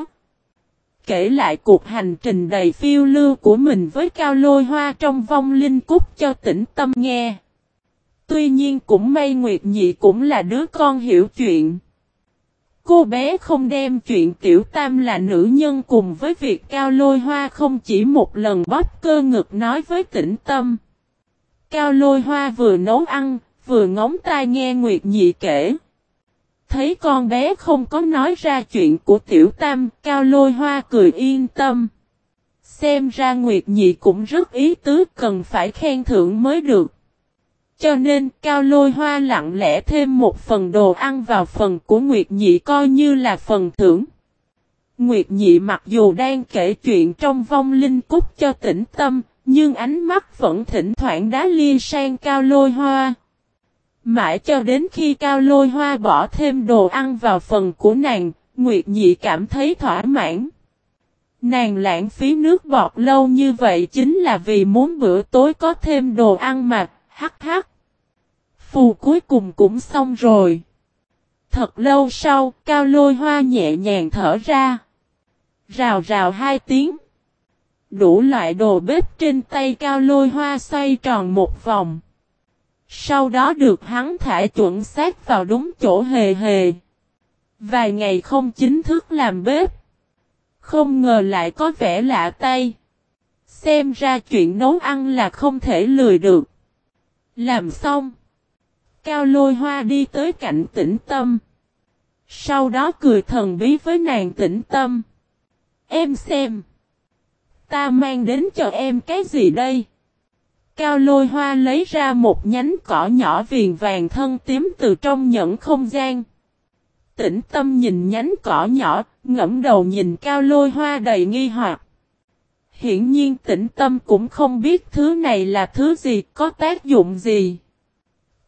kể lại cuộc hành trình đầy phiêu lưu của mình với Cao Lôi Hoa trong vong linh cúc cho tĩnh tâm nghe. Tuy nhiên cũng may Nguyệt Nhị cũng là đứa con hiểu chuyện. Cô bé không đem chuyện Tiểu Tam là nữ nhân cùng với việc Cao Lôi Hoa không chỉ một lần bóp cơ ngực nói với tĩnh tâm. Cao Lôi Hoa vừa nấu ăn, vừa ngóng tai nghe Nguyệt Nhị kể. Thấy con bé không có nói ra chuyện của Tiểu Tam, Cao Lôi Hoa cười yên tâm. Xem ra Nguyệt Nhị cũng rất ý tứ cần phải khen thưởng mới được. Cho nên Cao Lôi Hoa lặng lẽ thêm một phần đồ ăn vào phần của Nguyệt Nhị coi như là phần thưởng. Nguyệt Nhị mặc dù đang kể chuyện trong vong linh cúc cho tĩnh tâm, nhưng ánh mắt vẫn thỉnh thoảng đá lia sang Cao Lôi Hoa. Mãi cho đến khi Cao Lôi Hoa bỏ thêm đồ ăn vào phần của nàng, Nguyệt Nhị cảm thấy thỏa mãn. Nàng lãng phí nước bọt lâu như vậy chính là vì muốn bữa tối có thêm đồ ăn mà, hắc hắc. Phù cuối cùng cũng xong rồi. Thật lâu sau, cao lôi hoa nhẹ nhàng thở ra. Rào rào hai tiếng. Đủ loại đồ bếp trên tay cao lôi hoa xoay tròn một vòng. Sau đó được hắn thả chuẩn xác vào đúng chỗ hề hề. Vài ngày không chính thức làm bếp. Không ngờ lại có vẻ lạ tay. Xem ra chuyện nấu ăn là không thể lười được. Làm xong. Cao lôi hoa đi tới cạnh tĩnh tâm. Sau đó cười thần bí với nàng tĩnh tâm. Em xem. Ta mang đến cho em cái gì đây? Cao lôi hoa lấy ra một nhánh cỏ nhỏ viền vàng thân tím từ trong nhẫn không gian. Tĩnh tâm nhìn nhánh cỏ nhỏ, ngẫm đầu nhìn cao lôi hoa đầy nghi hoặc. Hiển nhiên tĩnh tâm cũng không biết thứ này là thứ gì, có tác dụng gì.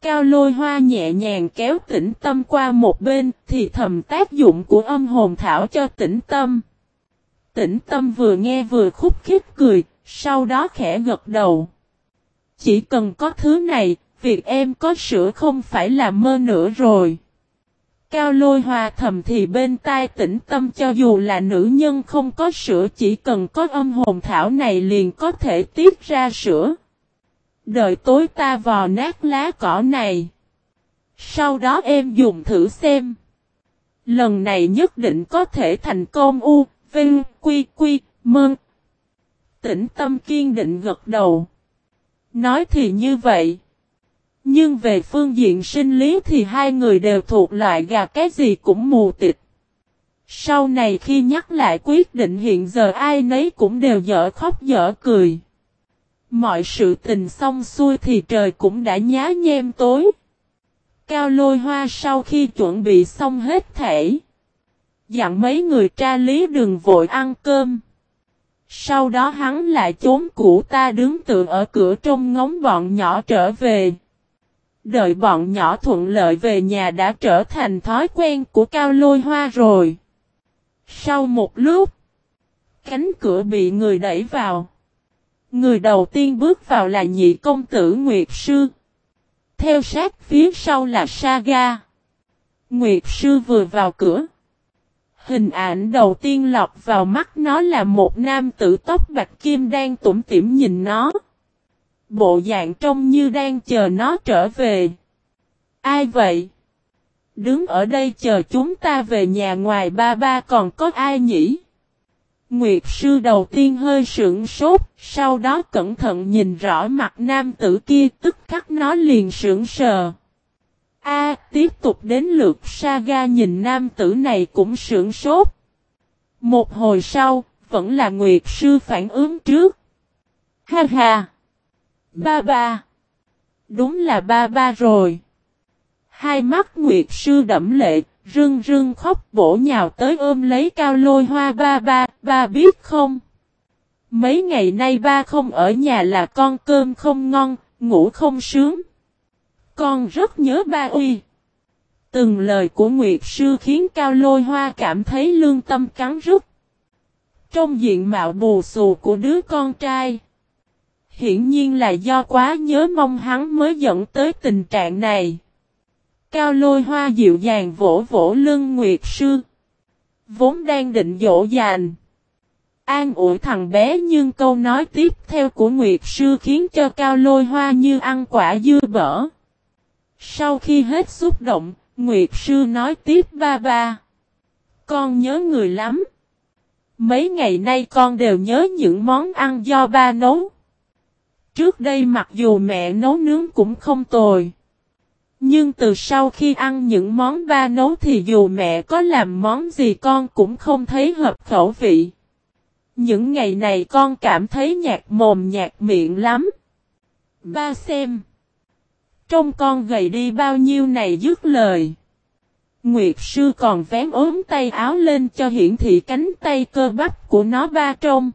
Cao lôi hoa nhẹ nhàng kéo tĩnh tâm qua một bên thì thầm tác dụng của âm hồn thảo cho tĩnh tâm. Tĩnh tâm vừa nghe vừa khúc khích cười, sau đó khẽ gật đầu. Chỉ cần có thứ này, việc em có sữa không phải là mơ nữa rồi. Cao lôi hoa thầm thì bên tai tĩnh tâm cho dù là nữ nhân không có sữa chỉ cần có âm hồn thảo này liền có thể tiết ra sữa. Đợi tối ta vò nát lá cỏ này. Sau đó em dùng thử xem. Lần này nhất định có thể thành công u, vinh, quy, quy, mơn. Tĩnh tâm kiên định gật đầu. Nói thì như vậy. Nhưng về phương diện sinh lý thì hai người đều thuộc loại gà cái gì cũng mù tịch. Sau này khi nhắc lại quyết định hiện giờ ai nấy cũng đều dở khóc dở cười. Mọi sự tình xong xuôi thì trời cũng đã nhá nhem tối. Cao lôi hoa sau khi chuẩn bị xong hết thể. Dặn mấy người tra lý đừng vội ăn cơm. Sau đó hắn lại trốn cũ ta đứng tựa ở cửa trông ngóng bọn nhỏ trở về. Đợi bọn nhỏ thuận lợi về nhà đã trở thành thói quen của cao lôi hoa rồi. Sau một lúc, cánh cửa bị người đẩy vào. Người đầu tiên bước vào là nhị công tử Nguyệt Sư. Theo sát phía sau là Saga. Nguyệt Sư vừa vào cửa. Hình ảnh đầu tiên lọc vào mắt nó là một nam tử tóc bạch kim đang tủm tỉm nhìn nó. Bộ dạng trông như đang chờ nó trở về. Ai vậy? Đứng ở đây chờ chúng ta về nhà ngoài ba ba còn có ai nhỉ? Nguyệt sư đầu tiên hơi sững sốt, sau đó cẩn thận nhìn rõ mặt nam tử kia tức khắc nó liền sững sờ. A, tiếp tục đến lượt Saga nhìn nam tử này cũng sững sốt. Một hồi sau, vẫn là Nguyệt sư phản ứng trước. Ha ha! Ba ba! Đúng là ba ba rồi. Hai mắt Nguyệt sư đẫm lệ, rưng rưng khóc bổ nhào tới ôm lấy cao lôi hoa ba ba, ba biết không? Mấy ngày nay ba không ở nhà là con cơm không ngon, ngủ không sướng. Con rất nhớ ba uy. Từng lời của Nguyệt Sư khiến Cao Lôi Hoa cảm thấy lương tâm cắn rứt. Trong diện mạo bù xù của đứa con trai. Hiển nhiên là do quá nhớ mong hắn mới dẫn tới tình trạng này. Cao lôi hoa dịu dàng vỗ vỗ lưng Nguyệt Sư. Vốn đang định dỗ dành. An ủi thằng bé nhưng câu nói tiếp theo của Nguyệt Sư khiến cho Cao Lôi Hoa như ăn quả dưa bở. Sau khi hết xúc động, Nguyệt Sư nói tiếp ba ba. Con nhớ người lắm. Mấy ngày nay con đều nhớ những món ăn do ba nấu. Trước đây mặc dù mẹ nấu nướng cũng không tồi. Nhưng từ sau khi ăn những món ba nấu thì dù mẹ có làm món gì con cũng không thấy hợp khẩu vị. Những ngày này con cảm thấy nhạt mồm nhạt miệng lắm. Ba xem. Trong con gầy đi bao nhiêu này dứt lời. Nguyệt sư còn vén ốm tay áo lên cho hiển thị cánh tay cơ bắp của nó ba trông.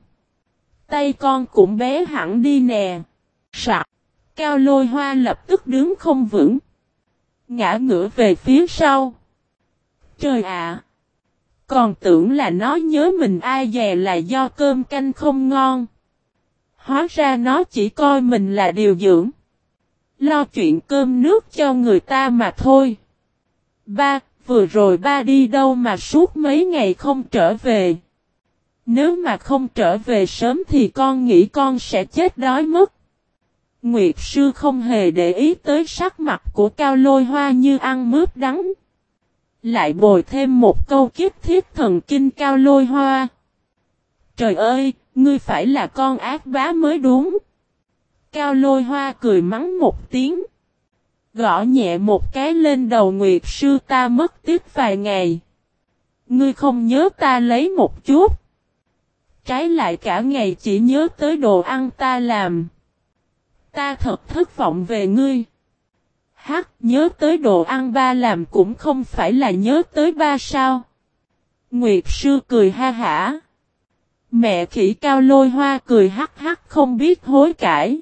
Tay con cũng bé hẳn đi nè. Sạc. Cao lôi hoa lập tức đứng không vững. Ngã ngửa về phía sau. Trời ạ! Còn tưởng là nó nhớ mình ai dè là do cơm canh không ngon. Hóa ra nó chỉ coi mình là điều dưỡng. Lo chuyện cơm nước cho người ta mà thôi. Ba, vừa rồi ba đi đâu mà suốt mấy ngày không trở về. Nếu mà không trở về sớm thì con nghĩ con sẽ chết đói mất. Nguyệt sư không hề để ý tới sắc mặt của cao lôi hoa như ăn mướp đắng. Lại bồi thêm một câu kiếp thiết thần kinh cao lôi hoa. Trời ơi, ngươi phải là con ác bá mới đúng. Cao lôi hoa cười mắng một tiếng. Gõ nhẹ một cái lên đầu Nguyệt sư ta mất tiếc vài ngày. Ngươi không nhớ ta lấy một chút. Trái lại cả ngày chỉ nhớ tới đồ ăn ta làm. Ta thật thất vọng về ngươi. Hắc, nhớ tới đồ ăn ba làm cũng không phải là nhớ tới ba sao. Nguyệt sư cười ha hả. Mẹ khỉ cao lôi hoa cười hắc hắc không biết hối cải.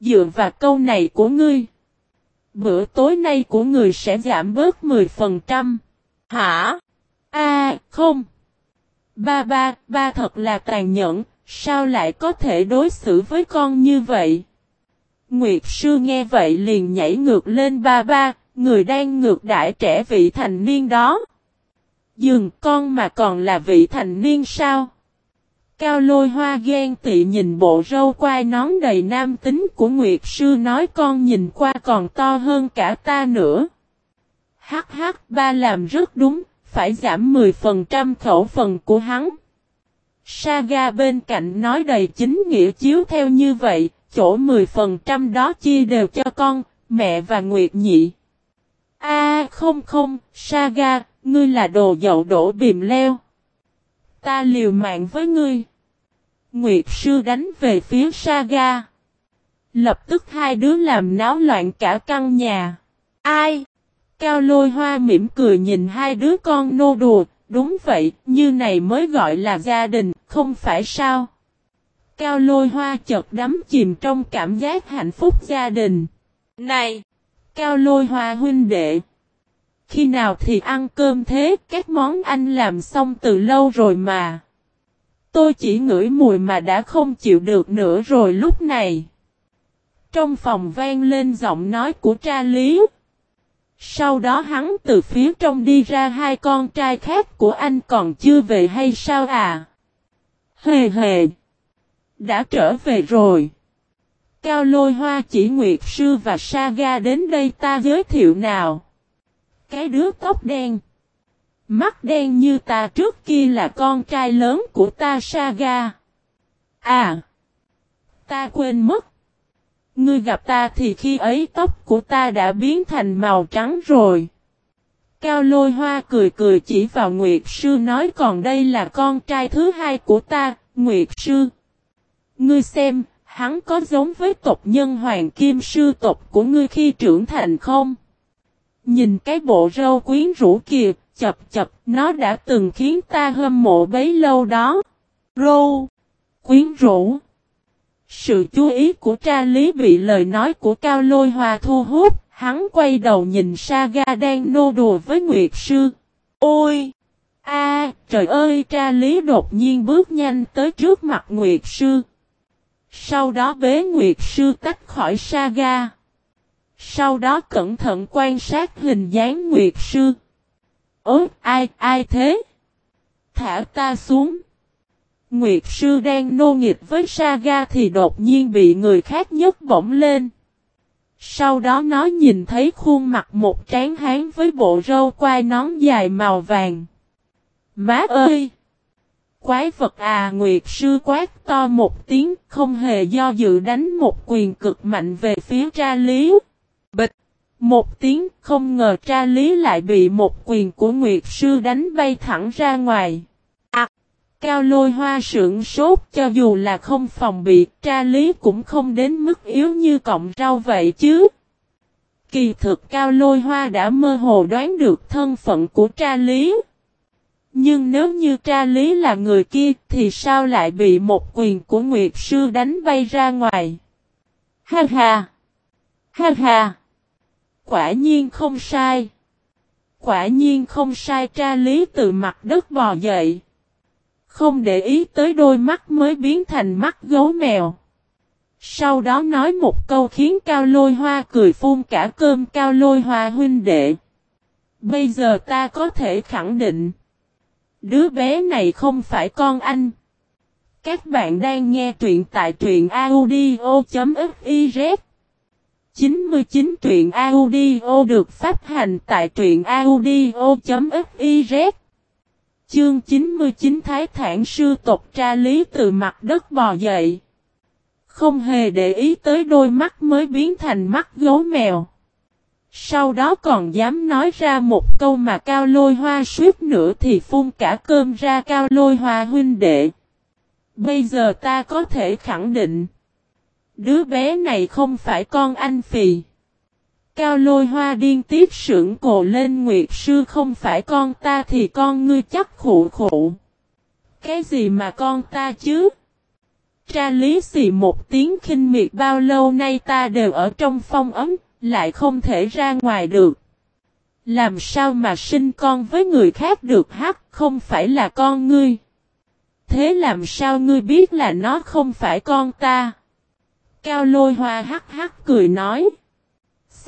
Dựa vào câu này của ngươi. Bữa tối nay của người sẽ giảm bớt 10%. Hả? A, không. Ba ba, ba thật là tàn nhẫn, sao lại có thể đối xử với con như vậy? Nguyệt sư nghe vậy liền nhảy ngược lên ba ba, người đang ngược đại trẻ vị thành niên đó. Dừng con mà còn là vị thành niên sao? Cao lôi hoa ghen tị nhìn bộ râu quai nón đầy nam tính của Nguyệt sư nói con nhìn qua còn to hơn cả ta nữa. Hắc hắc ba làm rất đúng, phải giảm 10% khẩu phần của hắn. Saga bên cạnh nói đầy chính nghĩa chiếu theo như vậy, chỗ 10% đó chia đều cho con, mẹ và Nguyệt Nhị. A không không, Saga, ngươi là đồ dậu đổ bìm leo. Ta liều mạng với ngươi. Nguyệt sư đánh về phía Saga. Lập tức hai đứa làm náo loạn cả căn nhà. Ai? Cao lôi hoa mỉm cười nhìn hai đứa con nô đùa. Đúng vậy, như này mới gọi là gia đình, không phải sao? Cao lôi hoa chợt đắm chìm trong cảm giác hạnh phúc gia đình. Này! Cao lôi hoa huynh đệ! Khi nào thì ăn cơm thế, các món anh làm xong từ lâu rồi mà. Tôi chỉ ngửi mùi mà đã không chịu được nữa rồi lúc này. Trong phòng vang lên giọng nói của tra lý. Sau đó hắn từ phía trong đi ra hai con trai khác của anh còn chưa về hay sao à? Hề hề! Đã trở về rồi. Cao lôi hoa chỉ Nguyệt Sư và Saga đến đây ta giới thiệu nào. Cái đứa tóc đen. Mắt đen như ta trước kia là con trai lớn của ta Saga. À! Ta quên mất. Ngươi gặp ta thì khi ấy tóc của ta đã biến thành màu trắng rồi. Cao lôi hoa cười cười chỉ vào Nguyệt Sư nói còn đây là con trai thứ hai của ta, Nguyệt Sư. Ngươi xem, hắn có giống với tộc nhân hoàng kim sư tộc của ngươi khi trưởng thành không? Nhìn cái bộ râu quyến rũ kìa, chập chập, nó đã từng khiến ta hâm mộ bấy lâu đó. Râu, quyến rũ. Sự chú ý của tra lý bị lời nói của Cao Lôi Hòa thu hút, hắn quay đầu nhìn Saga đang nô đùa với Nguyệt Sư. Ôi! A, trời ơi, tra lý đột nhiên bước nhanh tới trước mặt Nguyệt Sư. Sau đó bế Nguyệt Sư tách khỏi Saga. Sau đó cẩn thận quan sát hình dáng Nguyệt Sư. Ốt ai, ai thế? Thả ta xuống. Nguyệt sư đang nô nghịch với Saga thì đột nhiên bị người khác nhấc bổng lên. Sau đó nó nhìn thấy khuôn mặt một tráng hán với bộ râu quai nón dài màu vàng. Má ơi! Quái vật à Nguyệt sư quát to một tiếng, không hề do dự đánh một quyền cực mạnh về phía tra lý. Bịch! Một tiếng, không ngờ tra lý lại bị một quyền của Nguyệt sư đánh bay thẳng ra ngoài. Cao lôi hoa sưởng sốt, cho dù là không phòng bị, tra lý cũng không đến mức yếu như cọng rau vậy chứ. Kỳ thực cao lôi hoa đã mơ hồ đoán được thân phận của tra lý. Nhưng nếu như tra lý là người kia, thì sao lại bị một quyền của Nguyệt Sư đánh bay ra ngoài? Ha ha! Ha ha! Quả nhiên không sai. Quả nhiên không sai, tra lý từ mặt đất bò dậy. Không để ý tới đôi mắt mới biến thành mắt gấu mèo. Sau đó nói một câu khiến Cao Lôi Hoa cười phun cả cơm Cao Lôi Hoa huynh đệ. Bây giờ ta có thể khẳng định. Đứa bé này không phải con anh. Các bạn đang nghe truyện tại truyện audio.fiz 99 truyện audio được phát hành tại truyện audio.fiz Chương 99 Thái Thản sư tộc tra lý từ mặt đất bò dậy. Không hề để ý tới đôi mắt mới biến thành mắt gấu mèo. Sau đó còn dám nói ra một câu mà cao lôi hoa suýt nữa thì phun cả cơm ra cao lôi hoa huynh đệ. Bây giờ ta có thể khẳng định. Đứa bé này không phải con anh phì. Cao lôi hoa điên tiết sưởng cổ lên Nguyệt sư không phải con ta thì con ngươi chắc khụ khụ. Cái gì mà con ta chứ? Tra lý xì một tiếng khinh miệt bao lâu nay ta đều ở trong phong ấm, lại không thể ra ngoài được. Làm sao mà sinh con với người khác được hắc, không phải là con ngươi. Thế làm sao ngươi biết là nó không phải con ta? Cao lôi hoa hắc hắc cười nói.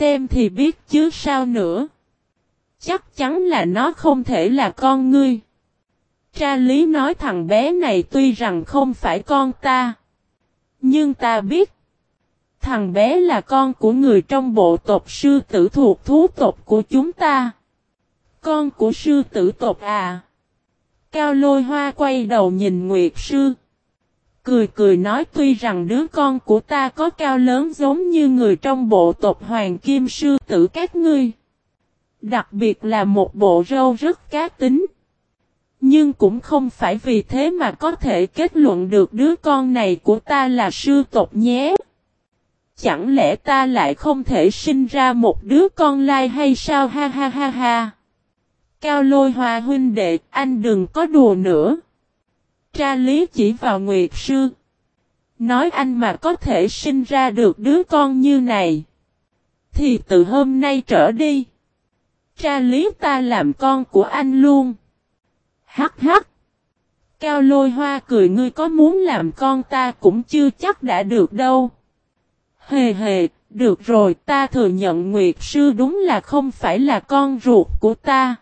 Xem thì biết chứ sao nữa. Chắc chắn là nó không thể là con ngươi. Tra lý nói thằng bé này tuy rằng không phải con ta. Nhưng ta biết. Thằng bé là con của người trong bộ tộc sư tử thuộc thú tộc của chúng ta. Con của sư tử tộc à. Cao lôi hoa quay đầu nhìn Nguyệt sư. Cười cười nói tuy rằng đứa con của ta có cao lớn giống như người trong bộ tộc hoàng kim sư tử các ngươi. Đặc biệt là một bộ râu rất cá tính. Nhưng cũng không phải vì thế mà có thể kết luận được đứa con này của ta là sư tộc nhé. Chẳng lẽ ta lại không thể sinh ra một đứa con lai hay sao ha ha ha ha. Cao lôi hoa huynh đệ, anh đừng có đùa nữa. Tra lý chỉ vào Nguyệt Sư. Nói anh mà có thể sinh ra được đứa con như này. Thì từ hôm nay trở đi. Tra lý ta làm con của anh luôn. Hắc hắc. Cao lôi hoa cười ngươi có muốn làm con ta cũng chưa chắc đã được đâu. Hề hề, được rồi ta thừa nhận Nguyệt Sư đúng là không phải là con ruột của ta.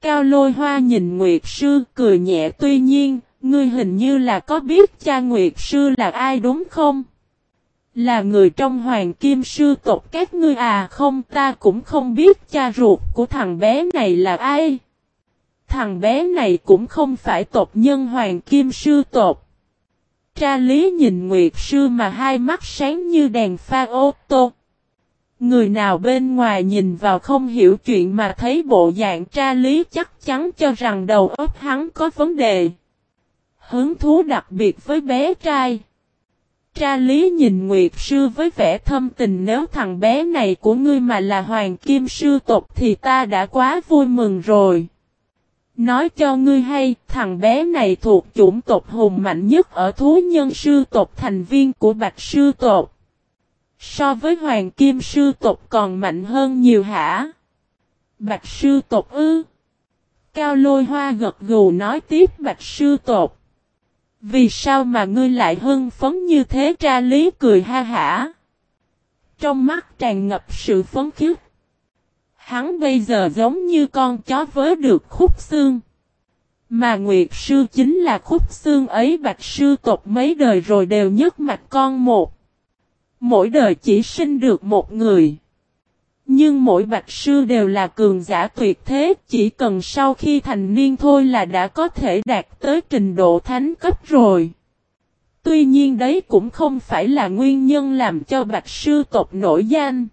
Cao lôi hoa nhìn Nguyệt Sư cười nhẹ tuy nhiên, ngươi hình như là có biết cha Nguyệt Sư là ai đúng không? Là người trong hoàng kim sư tộc các ngươi à không, ta cũng không biết cha ruột của thằng bé này là ai. Thằng bé này cũng không phải tộc nhân hoàng kim sư tộc. Tra lý nhìn Nguyệt Sư mà hai mắt sáng như đèn pha ô tô. Người nào bên ngoài nhìn vào không hiểu chuyện mà thấy bộ dạng tra lý chắc chắn cho rằng đầu óc hắn có vấn đề. Hứng thú đặc biệt với bé trai. Tra lý nhìn Nguyệt Sư với vẻ thâm tình nếu thằng bé này của ngươi mà là hoàng kim sư tộc thì ta đã quá vui mừng rồi. Nói cho ngươi hay, thằng bé này thuộc chủng tộc hùng mạnh nhất ở thú nhân sư tộc thành viên của bạch sư tộc. So với hoàng kim sư tộc còn mạnh hơn nhiều hả? Bạch sư tộc ư? Cao lôi hoa gật gù nói tiếp bạch sư tộc. Vì sao mà ngươi lại hưng phấn như thế tra lý cười ha hả? Trong mắt tràn ngập sự phấn khích. Hắn bây giờ giống như con chó vớ được khúc xương. Mà Nguyệt Sư chính là khúc xương ấy Bạch Sư tộc mấy đời rồi đều nhất mạch con một. Mỗi đời chỉ sinh được một người. Nhưng mỗi Bạch Sư đều là cường giả tuyệt thế, chỉ cần sau khi thành niên thôi là đã có thể đạt tới trình độ thánh cấp rồi. Tuy nhiên đấy cũng không phải là nguyên nhân làm cho Bạch Sư tộc nổi danh.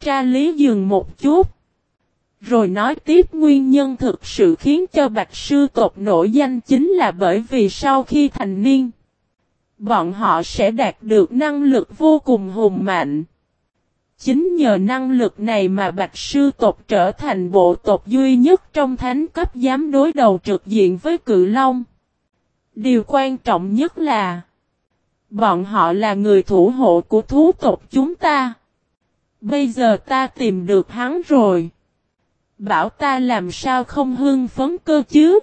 Tra lý dừng một chút. Rồi nói tiếp nguyên nhân thực sự khiến cho Bạch Sư tộc nổi danh chính là bởi vì sau khi thành niên, bọn họ sẽ đạt được năng lực vô cùng hùng mạnh. Chính nhờ năng lực này mà Bạch Sư tộc trở thành bộ tộc duy nhất trong thánh cấp dám đối đầu trực diện với cự long. Điều quan trọng nhất là, Bọn họ là người thủ hộ của thú tộc chúng ta. Bây giờ ta tìm được hắn rồi. Bảo ta làm sao không hưng phấn cơ chứ?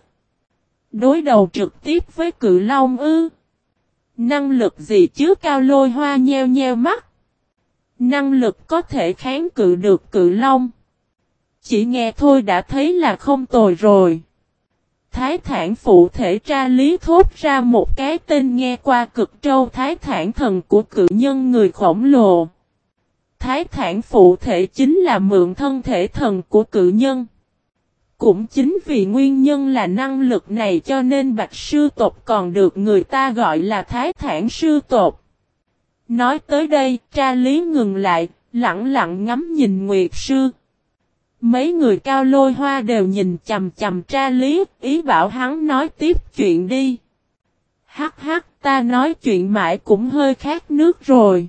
Đối đầu trực tiếp với cự long ư? Năng lực gì chứ cao lôi hoa nheo nheo mắt? Năng lực có thể kháng cự được cự long. Chỉ nghe thôi đã thấy là không tồi rồi. Thái thản phụ thể tra lý thốt ra một cái tên nghe qua cực trâu thái thản thần của cự nhân người khổng lồ. Thái thản phụ thể chính là mượn thân thể thần của cự nhân. Cũng chính vì nguyên nhân là năng lực này cho nên bạch sư tộc còn được người ta gọi là thái thản sư tộc. Nói tới đây, tra lý ngừng lại, lặng lặng ngắm nhìn Nguyệt sư. Mấy người cao lôi hoa đều nhìn chầm chầm tra lý, ý bảo hắn nói tiếp chuyện đi. Hắc hắc ta nói chuyện mãi cũng hơi khát nước rồi.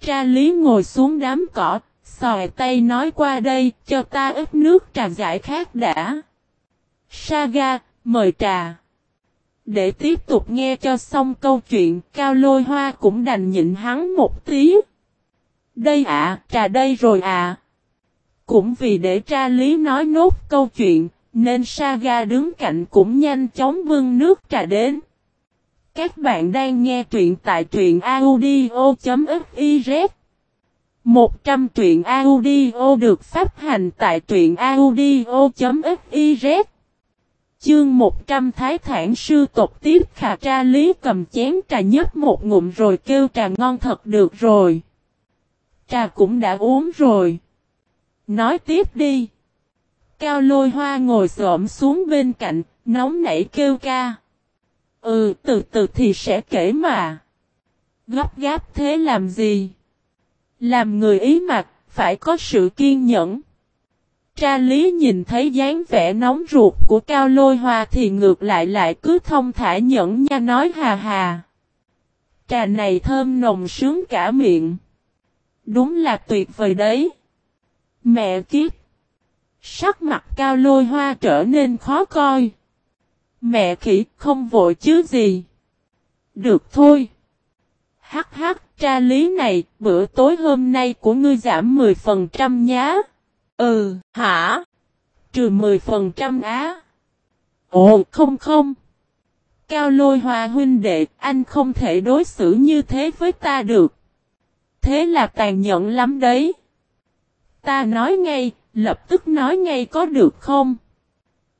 Tra lý ngồi xuống đám cỏ, xòe tay nói qua đây, cho ta ít nước trà giải khát đã. Saga, mời trà. Để tiếp tục nghe cho xong câu chuyện, cao lôi hoa cũng đành nhịn hắn một tí. Đây ạ, trà đây rồi ạ. Cũng vì để tra lý nói nốt câu chuyện, nên Saga đứng cạnh cũng nhanh chóng vương nước trà đến. Các bạn đang nghe truyện tại truyện audio.fiz 100 truyện audio được phát hành tại truyện audio.fiz Chương 100 Thái Thản Sư tộc tiếp khả tra lý cầm chén trà nhấp một ngụm rồi kêu trà ngon thật được rồi. Trà cũng đã uống rồi. Nói tiếp đi. Cao lôi hoa ngồi xổm xuống bên cạnh, nóng nảy kêu ca. Ừ, từ từ thì sẽ kể mà. Gấp gáp thế làm gì? Làm người ý mặt, phải có sự kiên nhẫn. Tra lý nhìn thấy dáng vẻ nóng ruột của cao lôi hoa thì ngược lại lại cứ thông thả nhẫn nha nói hà hà. Trà này thơm nồng sướng cả miệng. Đúng là tuyệt vời đấy. Mẹ kiếp. Sắc mặt cao lôi hoa trở nên khó coi. Mẹ khỉ, không vội chứ gì. Được thôi. Hắc hắc, tra lý này, bữa tối hôm nay của ngươi giảm 10% nhá. Ừ, hả? Trừ 10% á. Ồ, không không. Cao lôi hoa huynh đệ, anh không thể đối xử như thế với ta được. Thế là tàn nhẫn lắm đấy. Ta nói ngay, lập tức nói ngay có được không?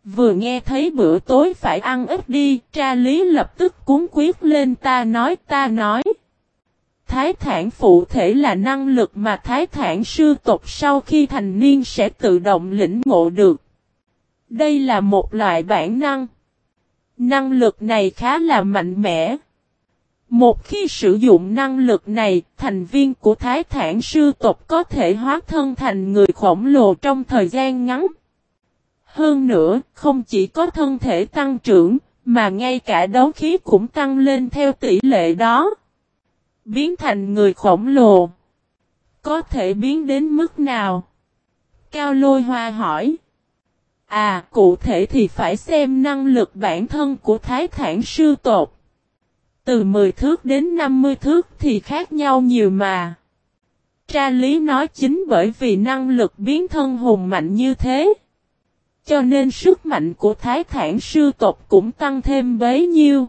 Vừa nghe thấy bữa tối phải ăn ít đi, tra lý lập tức cuốn quyết lên ta nói ta nói. Thái thản phụ thể là năng lực mà thái thản sư tộc sau khi thành niên sẽ tự động lĩnh ngộ được. Đây là một loại bản năng. Năng lực này khá là mạnh mẽ. Một khi sử dụng năng lực này, thành viên của Thái Thản sư tộc có thể hóa thân thành người khổng lồ trong thời gian ngắn. Hơn nữa, không chỉ có thân thể tăng trưởng, mà ngay cả đấu khí cũng tăng lên theo tỷ lệ đó. Biến thành người khổng lồ. Có thể biến đến mức nào? Cao lôi hoa hỏi. À, cụ thể thì phải xem năng lực bản thân của Thái Thản sư tộc. Từ 10 thước đến 50 thước thì khác nhau nhiều mà. Tra lý nói chính bởi vì năng lực biến thân hùng mạnh như thế. Cho nên sức mạnh của thái thản sư tộc cũng tăng thêm bấy nhiêu.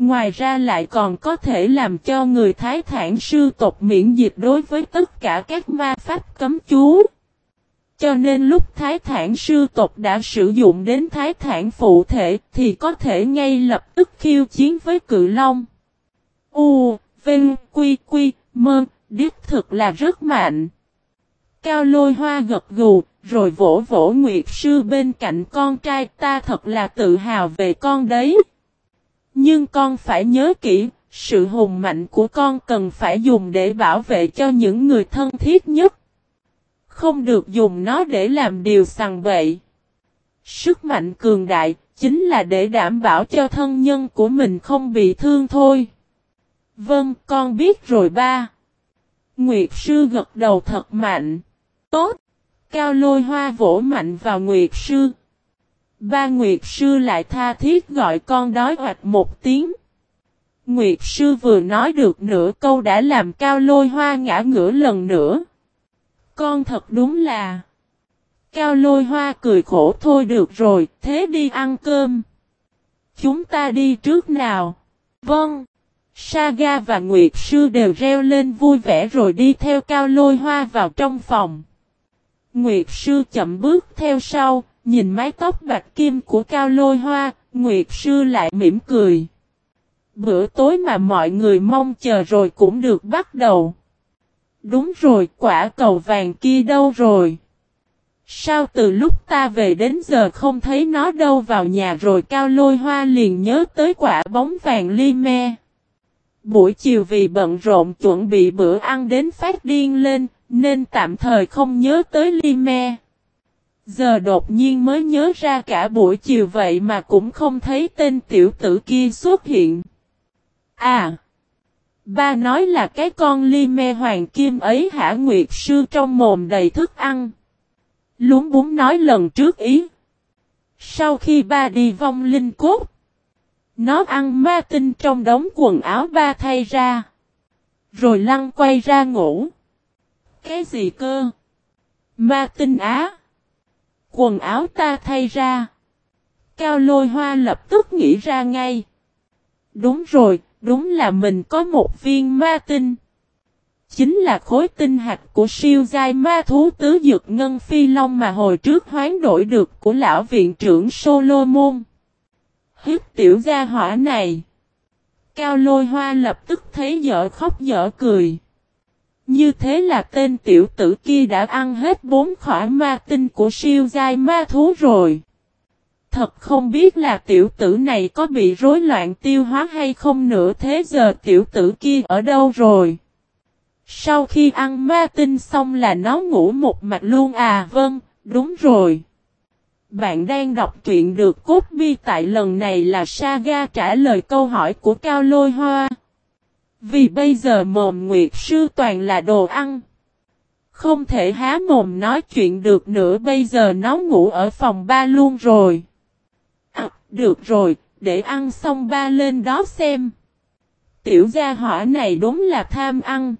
Ngoài ra lại còn có thể làm cho người thái thản sư tộc miễn dịch đối với tất cả các ma pháp cấm chú. cho nên lúc thái thản sư tộc đã sử dụng đến thái thản phụ thể thì có thể ngay lập tức khiêu chiến với cự long. U, Vinh, Quy, Quy, Mơ, đích thực là rất mạnh. Cao lôi hoa gật gù, rồi vỗ vỗ Nguyệt Sư bên cạnh con trai ta thật là tự hào về con đấy. Nhưng con phải nhớ kỹ, sự hùng mạnh của con cần phải dùng để bảo vệ cho những người thân thiết nhất. Không được dùng nó để làm điều sằng bậy. Sức mạnh cường đại chính là để đảm bảo cho thân nhân của mình không bị thương thôi. Vâng, con biết rồi ba. Nguyệt sư gật đầu thật mạnh. Tốt. Cao lôi hoa vỗ mạnh vào Nguyệt sư. Ba Nguyệt sư lại tha thiết gọi con đói hoạch một tiếng. Nguyệt sư vừa nói được nửa câu đã làm cao lôi hoa ngã ngửa lần nữa. Con thật đúng là. Cao lôi hoa cười khổ thôi được rồi, thế đi ăn cơm. Chúng ta đi trước nào. Vâng. Saga và Nguyệt Sư đều reo lên vui vẻ rồi đi theo cao lôi hoa vào trong phòng. Nguyệt Sư chậm bước theo sau, nhìn mái tóc bạch kim của cao lôi hoa, Nguyệt Sư lại mỉm cười. Bữa tối mà mọi người mong chờ rồi cũng được bắt đầu. Đúng rồi, quả cầu vàng kia đâu rồi? Sao từ lúc ta về đến giờ không thấy nó đâu vào nhà rồi cao lôi hoa liền nhớ tới quả bóng vàng ly me. Buổi chiều vì bận rộn chuẩn bị bữa ăn đến phát điên lên, nên tạm thời không nhớ tới ly me. Giờ đột nhiên mới nhớ ra cả buổi chiều vậy mà cũng không thấy tên tiểu tử kia xuất hiện. À! Ba nói là cái con ly me hoàng kim ấy hả Nguyệt Sư trong mồm đầy thức ăn. Lúng búng nói lần trước ý. Sau khi ba đi vong linh cốt. Nó ăn ma tinh trong đống quần áo ba thay ra. Rồi lăn quay ra ngủ. Cái gì cơ? Ma tinh á. Quần áo ta thay ra. Cao lôi hoa lập tức nghĩ ra ngay. Đúng rồi, đúng là mình có một viên ma tinh. Chính là khối tinh hạt của siêu giai ma thú tứ dược ngân phi long mà hồi trước hoán đổi được của lão viện trưởng Solomon. Hiếp tiểu gia hỏa này. Cao lôi hoa lập tức thấy dở khóc dở cười. Như thế là tên tiểu tử kia đã ăn hết bốn khỏa ma tinh của siêu giai ma thú rồi. Thật không biết là tiểu tử này có bị rối loạn tiêu hóa hay không nữa thế giờ tiểu tử kia ở đâu rồi. Sau khi ăn ma tinh xong là nó ngủ một mạch luôn à vâng, đúng rồi. Bạn đang đọc truyện được cốt bi tại lần này là Saga trả lời câu hỏi của Cao Lôi Hoa. Vì bây giờ mồm Nguyệt Sư toàn là đồ ăn. Không thể há mồm nói chuyện được nữa bây giờ nó ngủ ở phòng ba luôn rồi. À, được rồi, để ăn xong ba lên đó xem. Tiểu gia hỏa này đúng là tham ăn.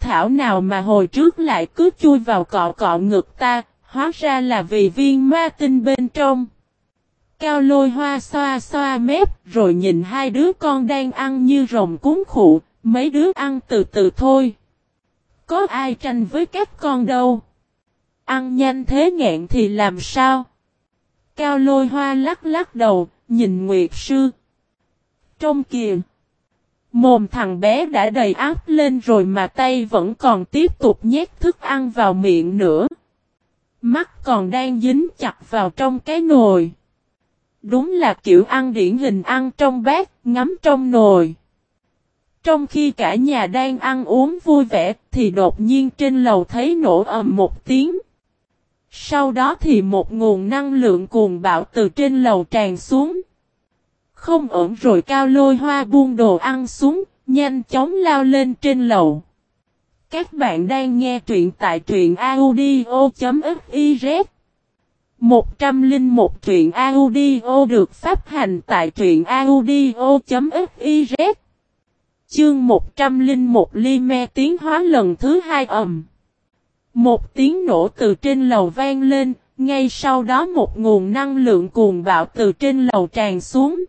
Thảo nào mà hồi trước lại cứ chui vào cọ cọ ngực ta, hóa ra là vì viên ma tinh bên trong. Cao lôi hoa xoa xoa mép rồi nhìn hai đứa con đang ăn như rồng cúng khụ, mấy đứa ăn từ từ thôi. Có ai tranh với các con đâu. Ăn nhanh thế nghẹn thì làm sao? Cao lôi hoa lắc lắc đầu, nhìn Nguyệt Sư. Trong kìa. Mồm thằng bé đã đầy áp lên rồi mà tay vẫn còn tiếp tục nhét thức ăn vào miệng nữa. Mắt còn đang dính chặt vào trong cái nồi. Đúng là kiểu ăn điển hình ăn trong bát, ngắm trong nồi. Trong khi cả nhà đang ăn uống vui vẻ thì đột nhiên trên lầu thấy nổ ầm một tiếng. Sau đó thì một nguồn năng lượng cuồng bạo từ trên lầu tràn xuống. Không ổn rồi cao lôi hoa buông đồ ăn xuống, nhanh chóng lao lên trên lầu. Các bạn đang nghe truyện tại truyện audio.fif 101 truyện audio được phát hành tại truyện audio.fiz Chương 101 ly me tiến hóa lần thứ hai ầm. Một tiếng nổ từ trên lầu vang lên, ngay sau đó một nguồn năng lượng cuồng bạo từ trên lầu tràn xuống.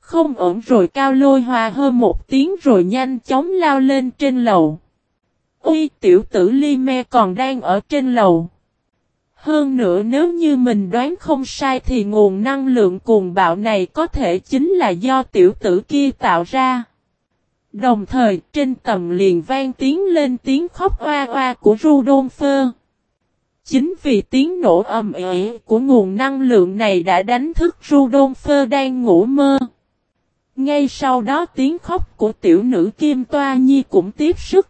Không ổn rồi cao lôi hòa hơn một tiếng rồi nhanh chóng lao lên trên lầu. Ui tiểu tử ly me còn đang ở trên lầu. Hơn nữa nếu như mình đoán không sai thì nguồn năng lượng cuồng bạo này có thể chính là do tiểu tử kia tạo ra. Đồng thời trên tầm liền vang tiếng lên tiếng khóc oa oa của Rudolfo. Chính vì tiếng nổ ầm ĩ của nguồn năng lượng này đã đánh thức Rudolfo đang ngủ mơ. Ngay sau đó tiếng khóc của tiểu nữ Kim Toa Nhi cũng tiếp sức.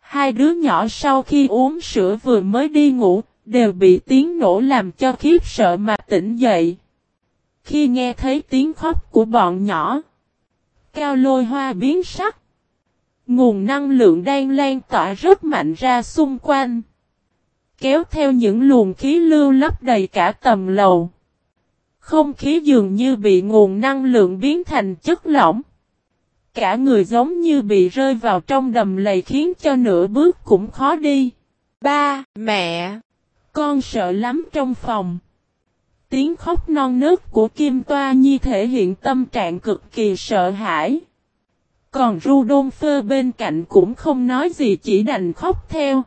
Hai đứa nhỏ sau khi uống sữa vừa mới đi ngủ, đều bị tiếng nổ làm cho khiếp sợ mà tỉnh dậy. Khi nghe thấy tiếng khóc của bọn nhỏ, cao lôi hoa biến sắc. Nguồn năng lượng đang lan tỏa rất mạnh ra xung quanh. Kéo theo những luồng khí lưu lấp đầy cả tầm lầu. Không khí dường như bị nguồn năng lượng biến thành chất lỏng. Cả người giống như bị rơi vào trong đầm lầy khiến cho nửa bước cũng khó đi. Ba, mẹ, con sợ lắm trong phòng. Tiếng khóc non nớt của Kim Toa Nhi thể hiện tâm trạng cực kỳ sợ hãi. Còn Rudolfo bên cạnh cũng không nói gì, chỉ đành khóc theo.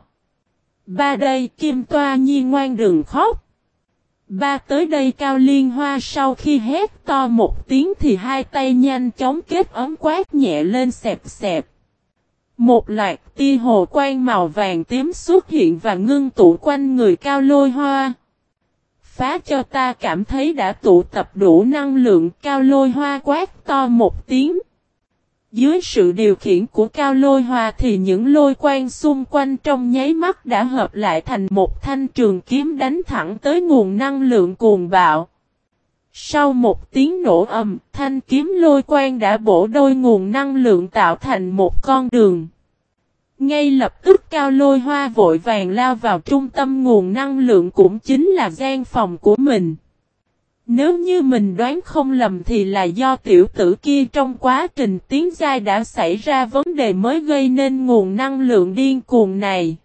Ba đây, Kim Toa Nhi ngoan đừng khóc. Ba tới đây Cao Liên Hoa sau khi hét to một tiếng thì hai tay nhanh chóng kết ấm quát nhẹ lên xẹp xẹp. Một loạt tia hồ quang màu vàng tím xuất hiện và ngưng tụ quanh người Cao Lôi Hoa. Phá cho ta cảm thấy đã tụ tập đủ năng lượng Cao Lôi Hoa quát to một tiếng. Dưới sự điều khiển của cao lôi hoa thì những lôi quang xung quanh trong nháy mắt đã hợp lại thành một thanh trường kiếm đánh thẳng tới nguồn năng lượng cuồng bạo. Sau một tiếng nổ ầm, thanh kiếm lôi quang đã bổ đôi nguồn năng lượng tạo thành một con đường. Ngay lập tức cao lôi hoa vội vàng lao vào trung tâm nguồn năng lượng cũng chính là gian phòng của mình. Nếu như mình đoán không lầm thì là do tiểu tử kia trong quá trình tiến giai đã xảy ra vấn đề mới gây nên nguồn năng lượng điên cuồng này.